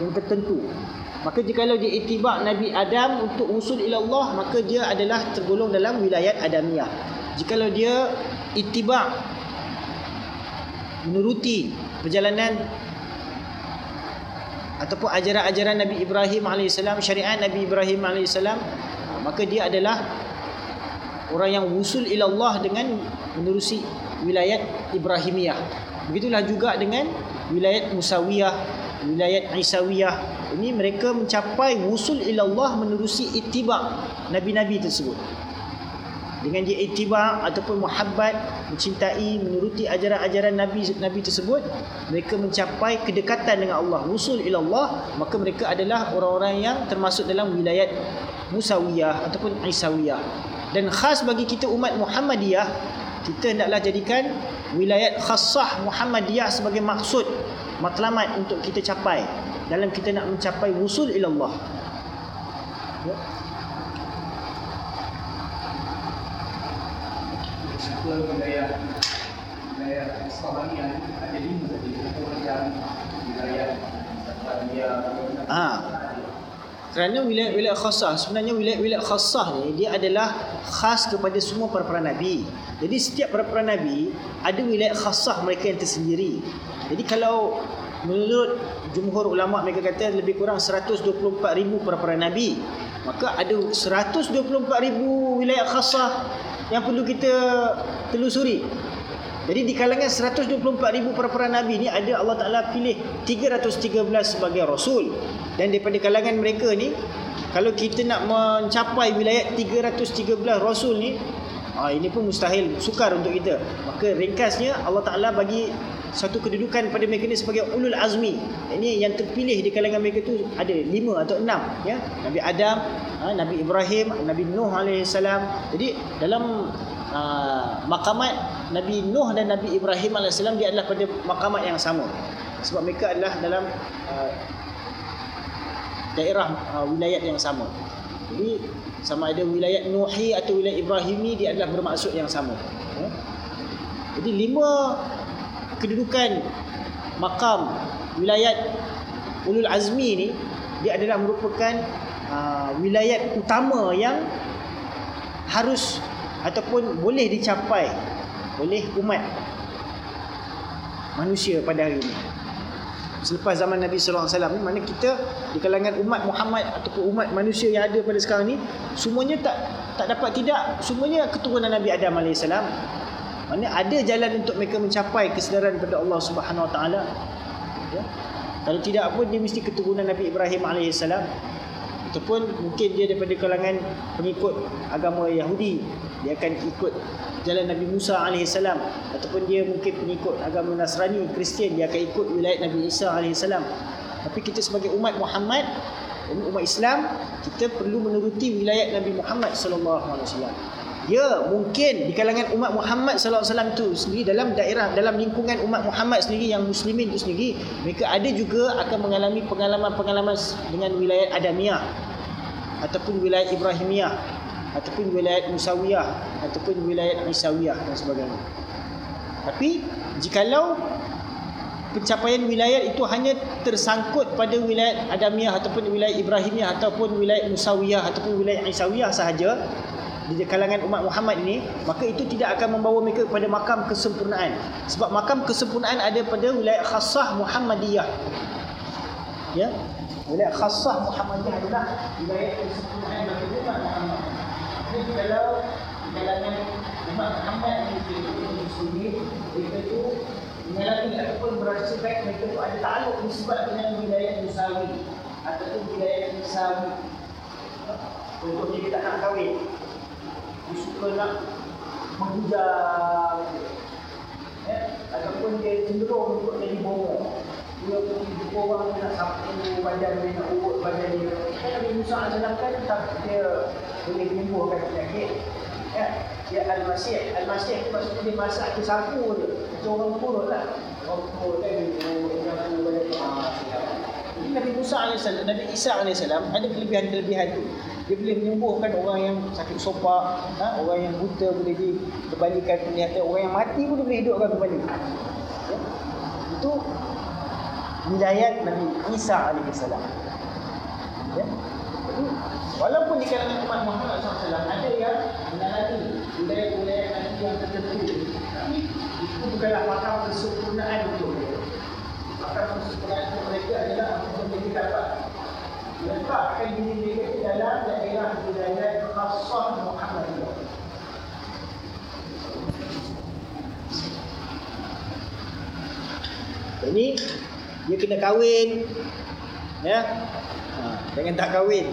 S1: yang tertentu. Maka jika dia itibak Nabi Adam untuk usul ila Allah, maka dia adalah tergolong dalam wilayat Adamiyah. Jika dia itibak menuruti perjalanan ataupun ajaran-ajaran Nabi Ibrahim AS, syariat Nabi Ibrahim AS, maka dia adalah orang yang usul ila Allah dengan menerusi wilayat Ibrahimiyah. Begitulah juga dengan wilayat Musawiyah, wilayat Isawiyah. Ini mereka mencapai wusul ila Allah menerusi ittiba nabi-nabi tersebut. Dengan dia ittiba ataupun muhabbat, mencintai, menuruti ajaran-ajaran nabi nabi tersebut, mereka mencapai kedekatan dengan Allah, wusul ila Allah, maka mereka adalah orang-orang yang termasuk dalam wilayat Musawiyah ataupun Isawiyah. Dan khas bagi kita umat Muhammadiyah, kita hendaklah jadikan wilayat khassah Muhammadiyah sebagai maksud matlamat untuk kita capai dalam kita nak mencapai wusul ila Allah. Ya.
S2: Kesimpulan wilayah wilayah Islamiyah ada lima tadi. Wilayah.
S1: Ah. Kerana wilayah-wilayah khassah sebenarnya wilayah-wilayah khassah ni dia adalah khas kepada semua para-para nabi. Jadi setiap para-para nabi ada wilayah khassah mereka yang tersendiri. Jadi kalau menurut jumhur ulama mereka kata lebih kurang 124,000 para-para nabi. Maka ada 124,000 wilayah khassah yang perlu kita telusuri. Jadi di kalangan 124,000 para-para nabi ni ada Allah Taala pilih 313 sebagai rasul. Dan daripada kalangan mereka ni kalau kita nak mencapai wilayah 313 rasul ni ah ini pun mustahil sukar untuk kita. Maka ringkasnya Allah Taala bagi satu kedudukan pada mereka ni sebagai ulul azmi. Ini yang terpilih di kalangan mereka tu ada lima atau enam ya. Nabi Adam, ha, Nabi Ibrahim, Nabi Nuh alaihissalam. Jadi dalam uh, makamat Nabi Nuh dan Nabi Ibrahim alaihissalam dia adalah pada makamat yang sama. Sebab mereka adalah dalam uh, daerah uh, wilayah yang sama. Jadi sama ada wilayah Nuhi atau wilayah Ibrahimi dia adalah bermaksud yang sama. Ya. Jadi lima kedudukan makam wilayah Ulul Azmi ni dia adalah merupakan uh, wilayah utama yang harus ataupun boleh dicapai oleh umat manusia pada hari ini. Selepas zaman Nabi sallallahu alaihi wasallam ni mana kita di kalangan umat Muhammad ataupun umat manusia yang ada pada sekarang ni semuanya tak tak dapat tidak semuanya keturunan Nabi Adam alaihissalam. Mana ada jalan untuk mereka mencapai kesedaran kepada Allah Subhanahu wa taala. Ya. Kalau tidak pun dia mesti keturunan Nabi Ibrahim alaihissalam ataupun mungkin dia daripada kalangan pengikut agama Yahudi dia akan ikut jalan Nabi Musa alaihissalam ataupun dia mungkin pengikut agama Nasrani Kristian dia akan ikut wilayah Nabi Isa alaihissalam tapi kita sebagai umat Muhammad umat Islam kita perlu menuruti wilayah Nabi Muhammad sallallahu alaihi wasallam Ya, mungkin di kalangan umat Muhammad sallallahu alaihi wasallam tu sendiri dalam daerah dalam lingkungan umat Muhammad sendiri yang muslimin tu sendiri, mereka ada juga akan mengalami pengalaman-pengalaman dengan wilayah Adamiyah ataupun wilayah Ibrahimiyah ataupun wilayah Musawiyah ataupun wilayah Isawiyah dan sebagainya. Tapi jikalau pencapaian wilayah itu hanya tersangkut pada wilayah Adamiyah ataupun wilayah Ibrahimiyah ataupun wilayah Musawiyah ataupun wilayah Isawiyah sahaja, di kalangan umat Muhammad ini maka itu tidak akan membawa mereka kepada makam kesempurnaan. Sebab makam kesempurnaan ada pada wilayah khassah Muhammadiyah. Ya? Wilayah khassah Muhammadiyah adalah wilayah kesempurnaan bagi umat Muhammad. Jadi kalau di kalangan umat Muhammad ini mereka itu mengalami ataupun berasa baik mereka itu ada takluk nisbat dengan wilayah Musawi ataupun wilayah Musawi. Contohnya kita nak kahwin dia suka nak menghujam ya? ataupun dia cenderung untuk jadi bohong. Dia pergi jumpa orang dia nak sapu badan dia nak urut badan dia. Kan Nabi Musa AS kan dia boleh menyembuhkan penyakit ya dia Al-Masih Al-Masih tu maksudnya dia masak dia sapu je. Macam orang kurut lah. Orang kurut kan dia badan dia. Ah, jadi Nabi Musa AS Nabi Isa AS ada kelebihan-kelebihan tu dia boleh menyembuhkan orang yang sakit sopak ha? orang yang buta boleh dikembalikan penglihatan orang yang mati pun boleh hidupkan kembali ya? itu wilayat Nabi Isa AS ya? jadi walaupun di kalangan umat Muhammad SAW ada yang menanati wilayat-wilayat Nabi yang tertentu itu bukanlah pakar kesempurnaan mereka pakar kesempurnaan untuk mereka adalah untuk mereka dapat letakkan diri mereka di dalam daerah wilayah khasah Muhammadiyah. Ini dia kena kahwin. Ya. Ha, jangan tak kahwin.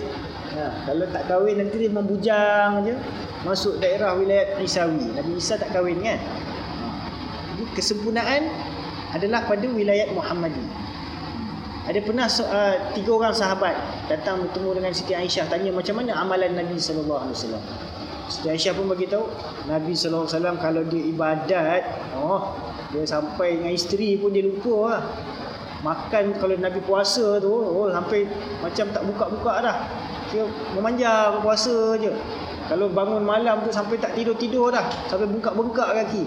S1: Ha, kalau tak kahwin nanti dia membujang je masuk daerah wilayah Isawi. Nabi Isa tak kahwin kan? Ha. Jadi kesempurnaan adalah pada wilayah Muhammadiyah. Ada pernah uh, tiga orang sahabat datang bertemu dengan Siti Aisyah tanya macam mana amalan Nabi sallallahu alaihi wasallam. Siti Aisyah pun bagi tahu Nabi sallallahu alaihi wasallam kalau dia ibadat, oh dia sampai dengan isteri pun dia lupa lah. Makan kalau Nabi puasa tu, oh sampai macam tak buka-buka dah. Dia memanjang puasa je. Kalau bangun malam tu sampai tak tidur-tidur dah, sampai bengkak-bengkak kaki.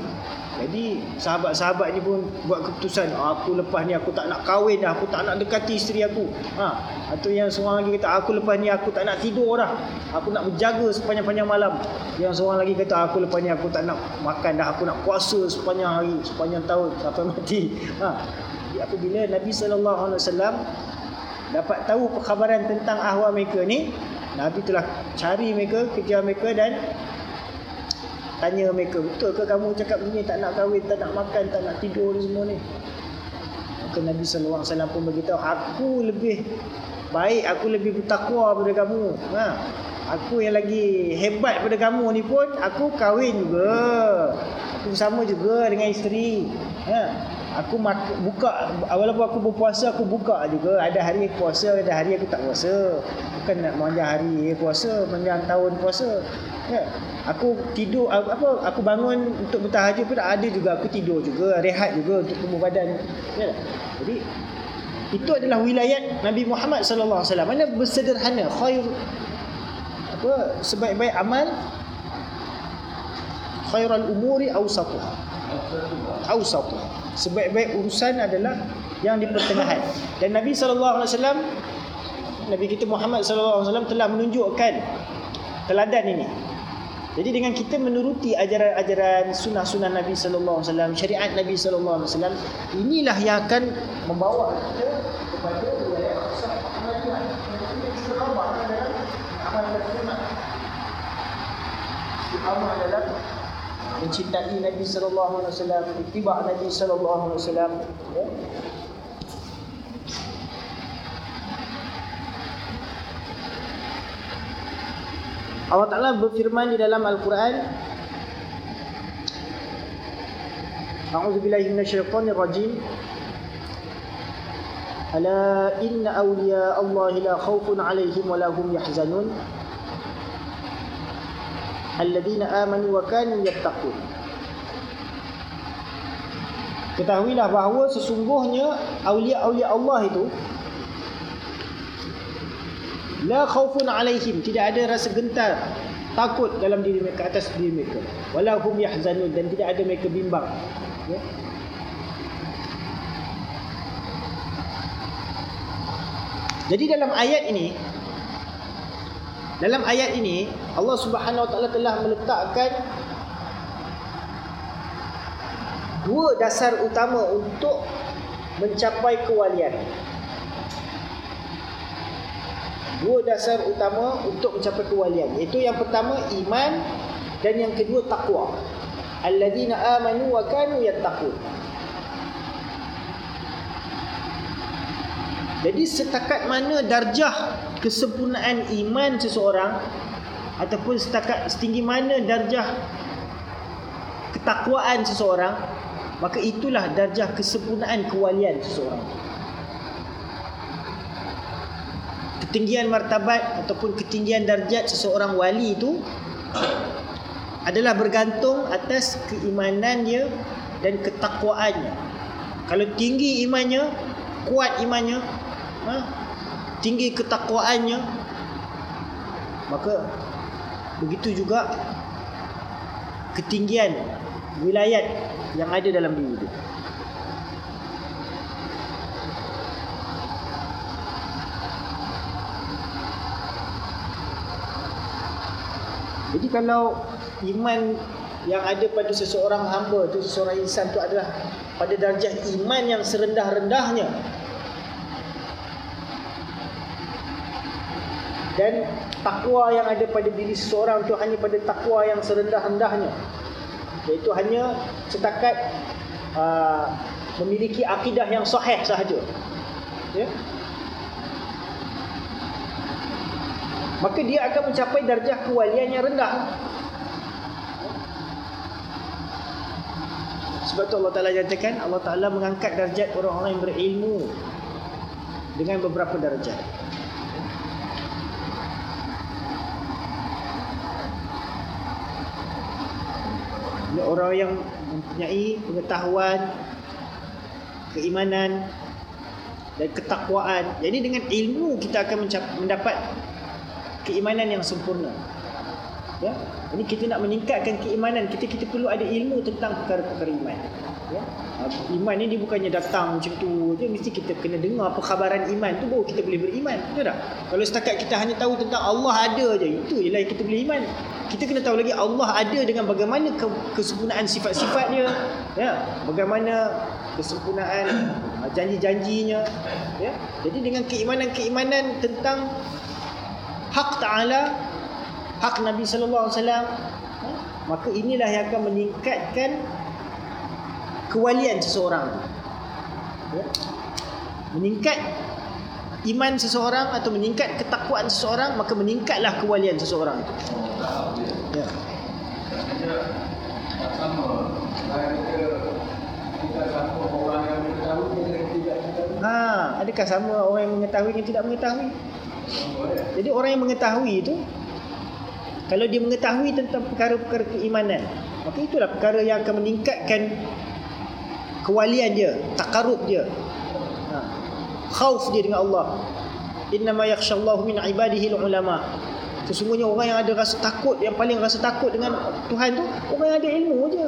S1: Jadi sahabat-sahabat ni pun buat keputusan aku lepas ni aku tak nak kahwin dah, aku tak nak dekati isteri aku. Ha, atau yang seorang lagi kata aku lepas ni aku tak nak tidur dah. Aku nak berjaga sepanjang-panjang malam. Yang seorang lagi kata aku lepas ni aku tak nak makan dah, aku nak puasa sepanjang hari, sepanjang tahun sampai <laughs> mati. Ha. Apabila Nabi wasallam dapat tahu perkhabaran tentang ahwal mereka ni, Nabi telah cari mereka, kejar mereka dan tanya mereka betul ke kamu cakap begini tak nak kahwin tak nak makan tak nak tidur semua ni maka Nabi SAW pun beritahu aku lebih baik aku lebih bertakwa pada kamu ha. aku yang lagi hebat pada kamu ni pun aku kahwin juga aku sama juga dengan isteri ha. Aku buka walaupun aku berpuasa aku buka juga. Ada hari aku puasa ada hari aku tak puasa. Bukan nak panjang hari puasa panjang tahun puasa. Ya aku tidur apa aku bangun untuk bertahajud pun ada juga. Aku tidur juga rehat juga untuk tumbuh badan. Ya. Jadi itu adalah wilayah Nabi Muhammad sallallahu alaihi wasallam. Mana bersederhana khair apa sebaik-baik amal khairul umuri awsatuha awsatuha sebaik-baik urusan adalah yang di pertengahan. Dan Nabi wasallam Nabi kita Muhammad wasallam telah menunjukkan teladan ini. Jadi dengan kita menuruti ajaran-ajaran sunnah-sunnah Nabi wasallam, syariat Nabi wasallam, inilah yang akan membawa kita kepada. Istiqamah dalam mencintai Nabi sallallahu alaihi wasallam, ittiba' Nabi sallallahu alaihi wasallam. Allah Ta'ala berfirman di dalam Al-Quran A'udzubillahi minasyaitonir rajim Ala inna awliya Allah la khawfun alaihim wa lahum yahzanun Alladhina amanu wa kanu yattaqun. Ketahuilah bahawa sesungguhnya awliya-awliya Allah itu La khaufun alaihim Tidak ada rasa gentar Takut dalam diri mereka Atas diri mereka. Walahum yahzanun Dan tidak ada mereka bimbang. Ya? Jadi dalam ayat ini Dalam ayat ini Allah subhanahu wa ta'ala telah meletakkan Dua dasar utama untuk Mencapai kewalian. Dua dasar utama untuk mencapai kewalian. Iaitu yang pertama iman. Dan yang kedua takwa alladzina amanu wa kanu yattaqun. Jadi setakat mana darjah kesempurnaan iman seseorang ataupun setakat setinggi mana darjah ketakwaan seseorang maka itulah darjah kesempurnaan kewalian seseorang ketinggian martabat ataupun ketinggian darjat seseorang wali itu adalah bergantung atas keimanannya dan ketakwaannya. Kalau tinggi imannya, kuat imannya, ha, tinggi ketakwaannya, maka begitu juga ketinggian wilayat yang ada dalam diri itu. Jadi kalau iman yang ada pada seseorang hamba tu seseorang insan tu adalah pada darjah iman yang serendah-rendahnya dan takwa yang ada pada diri seseorang tu hanya pada takwa yang serendah-rendahnya. Iaitu hanya setakat uh, memiliki akidah yang sahih sahaja. Ya? Maka dia akan mencapai darjah kewalian yang rendah. Sebab tu Allah Ta'ala nyatakan Allah Ta'ala mengangkat darjat orang-orang yang berilmu dengan beberapa darjat orang yang mempunyai pengetahuan keimanan dan ketakwaan jadi dengan ilmu kita akan mendapat keimanan yang sempurna. Ya. Ini kita nak meningkatkan keimanan, kita kita perlu ada ilmu tentang perkara-perkara iman. Ya. Iman ni dia bukannya datang macam tu je, mesti kita kena dengar perkhabaran iman tu baru kita boleh beriman. Betul tak? Kalau setakat kita hanya tahu tentang Allah ada je, itu ialah kita boleh iman. Kita kena tahu lagi Allah ada dengan bagaimana kesempurnaan sifat-sifat dia, ya. Bagaimana kesempurnaan uh, janji-janjinya, ya. Jadi dengan keimanan-keimanan tentang hak Ta'ala hak Nabi sallallahu alaihi wasallam ha? maka inilah yang akan meningkatkan kewalian seseorang ya? meningkat iman seseorang atau meningkat ketakwaan seseorang maka meningkatlah kewalian seseorang itu ya Ha, adakah sama orang yang mengetahui yang tidak mengetahui? Jadi orang yang mengetahui itu kalau dia mengetahui tentang perkara-perkara keimanan, maka itulah perkara yang akan meningkatkan kewalian dia, takarub dia. Ha. Khauf dia dengan Allah. Innama yakhshallahu min ibadihi ulama. Sesungguhnya orang yang ada rasa takut, yang paling rasa takut dengan Tuhan tu, orang yang ada ilmu aja.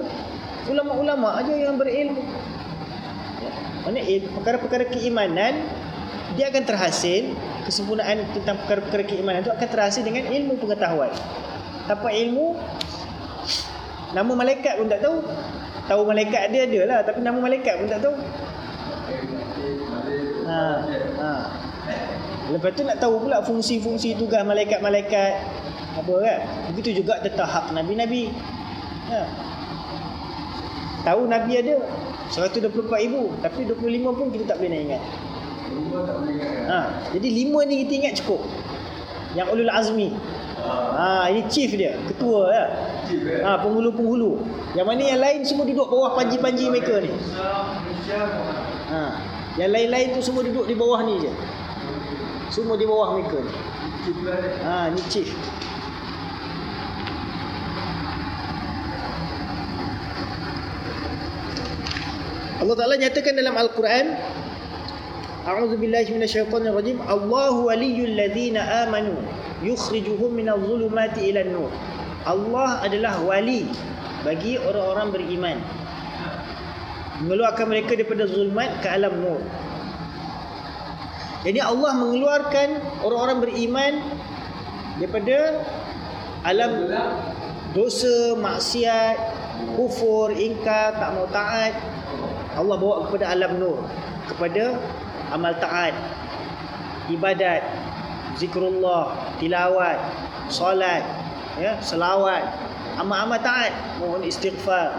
S1: Ulama-ulama aja yang berilmu. Ya. Mana perkara-perkara keimanan dia akan terhasil kesempurnaan tentang perkara-perkara keimanan itu akan terhasil dengan ilmu pengetahuan. Tanpa ilmu nama malaikat pun tak tahu. Tahu malaikat dia ada lah tapi nama malaikat pun tak tahu. Ha, ha. Lepas tu nak tahu pula fungsi-fungsi tugas malaikat-malaikat apa kan. Begitu juga tentang hak nabi-nabi. Ha. Tahu nabi ada 124 ribu tapi 25 pun kita tak boleh nak ingat. Ha, jadi lima ni kita ingat cukup. Yang ulul azmi. Ha, ini chief dia, ketua ya. Ha, penghulu-penghulu. Yang mana yang lain semua duduk bawah panji-panji mereka ni. Ha, yang lain-lain tu semua duduk di bawah ni je. Semua di bawah mereka ni. Ha, ni chief. Allah Ta'ala nyatakan dalam Al-Quran A'udzu billahi minasyaitonir rajim. Allahu waliyul ladzina amanu yukhrijuhum minadh dhulumati ilan nur. Allah adalah wali bagi orang-orang beriman. Mengeluarkan mereka daripada zulmat ke alam nur. Jadi Allah mengeluarkan orang-orang beriman daripada alam dosa, maksiat, kufur, ingkar, tak mau taat. Allah bawa kepada alam nur, kepada amal taat, ibadat, zikrullah, tilawat, solat, ya, selawat, amal-amal taat, mohon istighfar.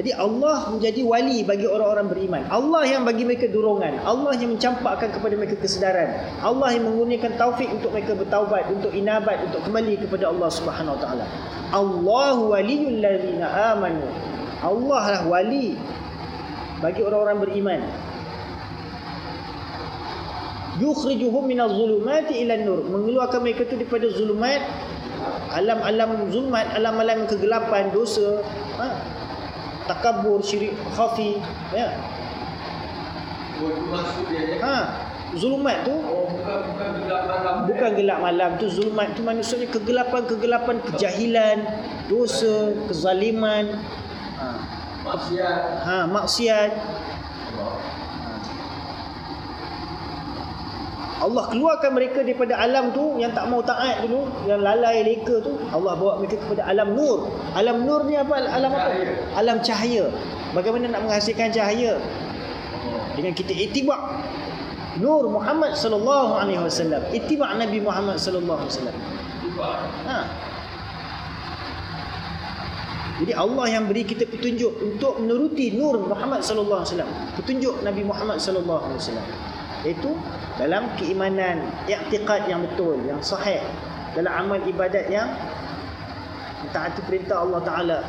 S1: Jadi Allah menjadi wali bagi orang-orang beriman. Allah yang bagi mereka dorongan. Allah yang mencampakkan kepada mereka kesedaran. Allah yang mengurniakan taufik untuk mereka bertaubat, untuk inabat, untuk kembali kepada Allah Subhanahu Wa Taala. Allahu waliyul ladzina amanu. Allah lah wali bagi orang-orang beriman. yukhrijuhum minaz zulumati ila nur mengeluarkan mereka tu daripada zulumat alam-alam zulmat alam-alam kegelapan dosa ha? Takabur syirik khafi ya ha zulumat tu
S2: Oh, bukan bukan gelap malam.
S1: bukan gelap malam tu zulumat tu maksudnya kegelapan-kegelapan kejahilan dosa kezaliman ha,
S2: Maksiat.
S1: ha maksiat Allah keluarkan mereka daripada alam tu yang tak mau taat dulu, yang lalai leka tu, Allah bawa mereka kepada alam nur. Alam nur ni apa? Alam apa?
S2: Cahaya.
S1: Alam cahaya. Bagaimana nak menghasilkan cahaya? Dengan kita ittiba Nur Muhammad sallallahu alaihi wasallam. Ittiba Nabi Muhammad sallallahu alaihi wasallam. Ha. Jadi Allah yang beri kita petunjuk untuk menuruti nur Muhammad sallallahu alaihi wasallam. Petunjuk Nabi Muhammad sallallahu alaihi wasallam. Iaitu dalam keimanan, i'tiqad yang betul, yang sahih, dalam amal ibadat yang mentaati perintah Allah Taala.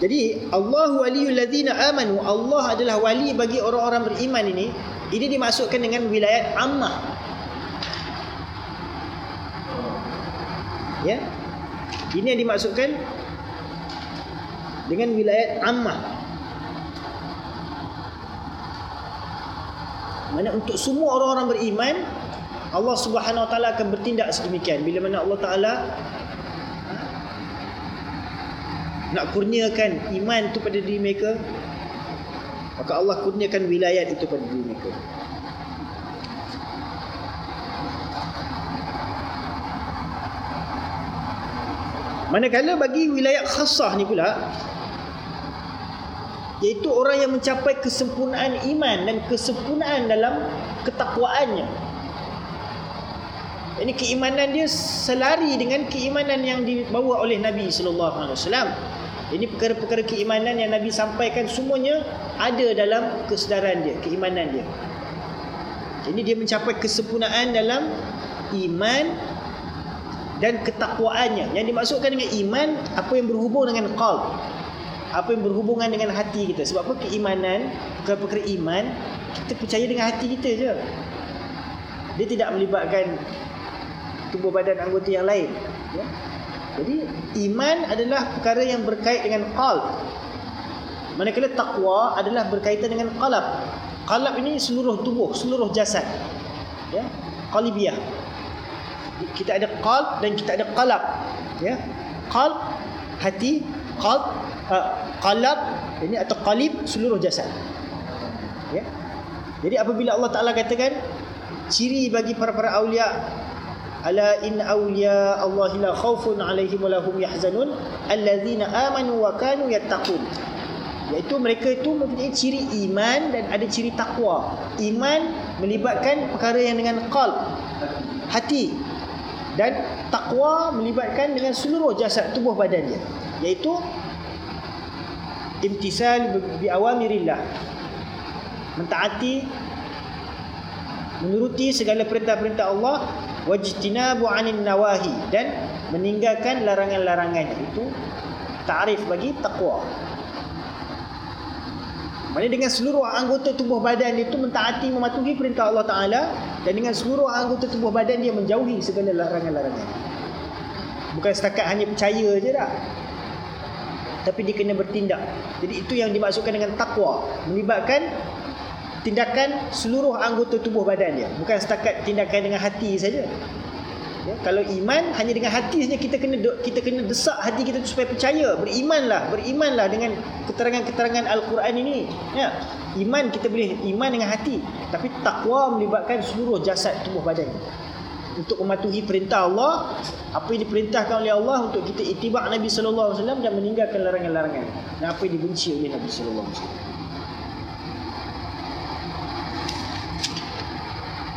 S1: Jadi Allah waliyul ladzina amanu. Allah adalah wali bagi orang-orang beriman ini. Ini dimasukkan dengan wilayat ammah. Ya. Ini yang dimaksudkan dengan wilayat ammah. Mana untuk semua orang-orang beriman Allah Subhanahu Wa Taala akan bertindak sedemikian. Bila mana Allah Taala ha, nak kurniakan iman itu pada diri mereka maka Allah kurniakan wilayat itu pada diri mereka. Manakala bagi wilayah khasah ni pula iaitu orang yang mencapai kesempurnaan iman dan kesempurnaan dalam ketakwaannya. Ini keimanan dia selari dengan keimanan yang dibawa oleh Nabi sallallahu alaihi wasallam. Ini perkara-perkara keimanan yang Nabi sampaikan semuanya ada dalam kesedaran dia, keimanan dia. Ini dia mencapai kesempurnaan dalam iman dan ketakwaannya. Yang dimaksudkan dengan iman apa yang berhubung dengan qalb. Apa yang berhubungan dengan hati kita. Sebab apa keimanan, perkara-perkara iman, kita percaya dengan hati kita je. Dia tidak melibatkan tubuh badan anggota yang lain. Ya? Jadi iman adalah perkara yang berkait dengan qalb. Manakala takwa adalah berkaitan dengan qalb. Qalb ini seluruh tubuh, seluruh jasad. Ya? Qalbiyah kita ada qalb dan kita ada qalab ya qalb hati qalb qalab ini atau qalib seluruh jasad. Ya. Jadi apabila Allah Taala katakan ciri bagi para-para aulia ala in aulia Allah la khaufun alaihim walahum yahzanun allazina amanu wa kanu yattaqun. Iaitu mereka itu mempunyai ciri iman dan ada ciri takwa iman melibatkan perkara yang dengan qalb hati dan takwa melibatkan dengan seluruh jasad tubuh badan dia. Iaitu imtisal bi awamirillah mentaati menuruti segala perintah-perintah Allah wajtinabu anin nawahi dan meninggalkan larangan-larangannya itu tarif bagi takwa Maksudnya dengan seluruh anggota tubuh badan itu mentaati mematuhi perintah Allah Ta'ala dan dengan seluruh anggota tubuh badan dia menjauhi segala larangan-larangan. Bukan setakat hanya percaya je tak. Tapi dia kena bertindak. Jadi itu yang dimaksudkan dengan takwa. Melibatkan tindakan seluruh anggota tubuh badan dia. Bukan setakat tindakan dengan hati saja. Ya, kalau iman hanya dengan hati saja kita kena kita kena desak hati kita supaya percaya, berimanlah, berimanlah dengan keterangan-keterangan al-Quran ini. Ya. Iman kita boleh iman dengan hati, tapi takwa melibatkan seluruh jasad tubuh badan. Untuk mematuhi perintah Allah, apa yang diperintahkan oleh Allah untuk kita ittiba Nabi sallallahu alaihi wasallam dan meninggalkan larangan-larangan. Dan apa yang dibenci oleh Nabi sallallahu alaihi wasallam.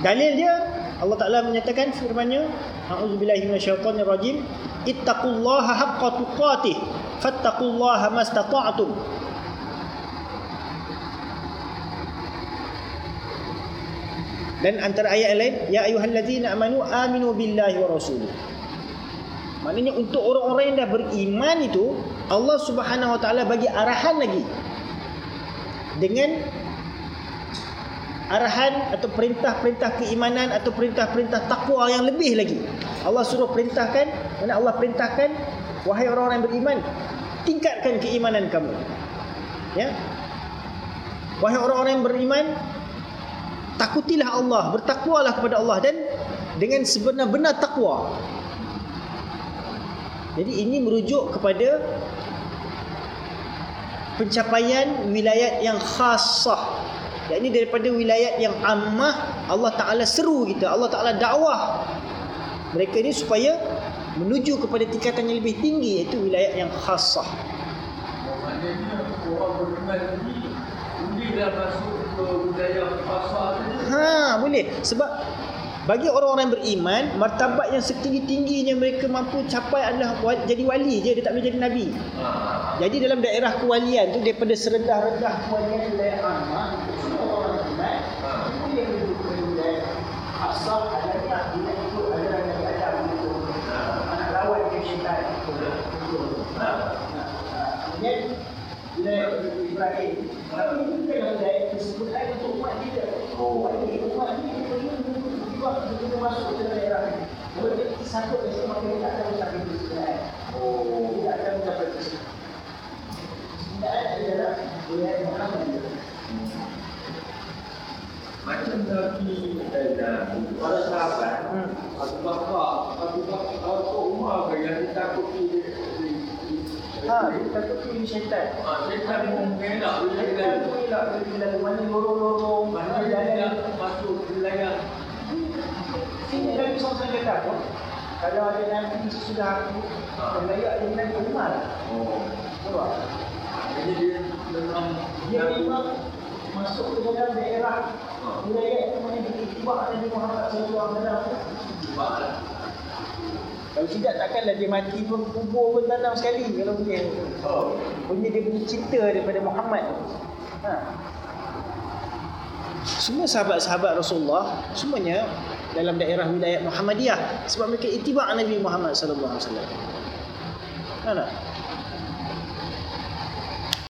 S1: Dalil dia Allah Taala menyatakan firman-Nya, A'udzubillahi minasyaitonir rajim, ittaqullaha haqqa tuqatih, fattaqullaha mastata'tum. Dan antara ayat lain, ya ayyuhallazina amanu aminu billahi wa rasulih. Maknanya untuk orang-orang yang dah beriman itu, Allah Subhanahu wa taala bagi arahan lagi. dengan arahan atau perintah-perintah keimanan atau perintah-perintah takwa yang lebih lagi. Allah suruh perintahkan, mana Allah perintahkan wahai orang-orang yang beriman, tingkatkan keimanan kamu. Ya. Wahai orang-orang yang beriman, takutilah Allah, bertakwalah kepada Allah dan dengan sebenar-benar takwa. Jadi ini merujuk kepada pencapaian wilayat yang khasah yang ini daripada wilayat yang ammah Allah Ta'ala seru kita Allah Ta'ala dakwah mereka ini supaya menuju kepada tingkatan yang lebih tinggi iaitu wilayat yang khasah
S2: Maknanya orang beriman ini dah masuk ke
S1: ha boleh. Sebab bagi orang-orang yang beriman martabat yang setinggi-tingginya mereka mampu capai adalah jadi wali je. Dia tak boleh jadi nabi. Jadi dalam daerah kewalian tu daripada serendah-rendah kewalian wilayah ammah semua orang beriman. Itu ke wilayah asal adanya bila ikut ajaran Nabi Adam. Itu anak lawan ke syaitan. Kemudian wilayah Ibrahim kalau itu bukan wilayah tersebut lagi untuk umat kita umat ini umat ini perlu tiba kita masuk ke daerah ini kalau kita satu besok maka kita akan mencapai kesudahan oh. Kita akan mencapai kesudahan kesudahan adalah wilayah Muhammad.
S2: Macam Nabi dan para sahabat.
S1: Hmm.
S2: Abu Bakar Abu Bakar Abu Umar ke yang ditakuti di- di- di-
S1: Ha, kita takut pilih syaitan.
S2: Ah, Syaitan mengelak
S1: Syaitan
S2: wilayah
S1: tu ialah bila mana lorong-lorong, mana
S2: dia
S1: jalan.
S2: masuk wilayah
S1: Sini Nabi SAW kata apa? Kalau ada Nabi sesudah aku,
S2: Ha.
S1: yang layak ada Nabi Umar.
S2: Oh
S1: Nampak?
S2: Jadi dia memang
S1: Dia memang masuk ke dalam daerah wilayah itu mana diiktibar Nabi Muhammad SAW.
S2: Faham.
S1: Kalau tidak takkanlah dia mati pun kubur pun tanam sekali kalau boleh.
S2: Oh
S1: Punya dia punya cinta daripada Muhammad. Ha. Semua sahabat-sahabat Rasulullah semuanya dalam daerah wilayah Muhammadiyah sebab mereka ittiba Nabi Muhammad sallallahu alaihi wasallam. Kan?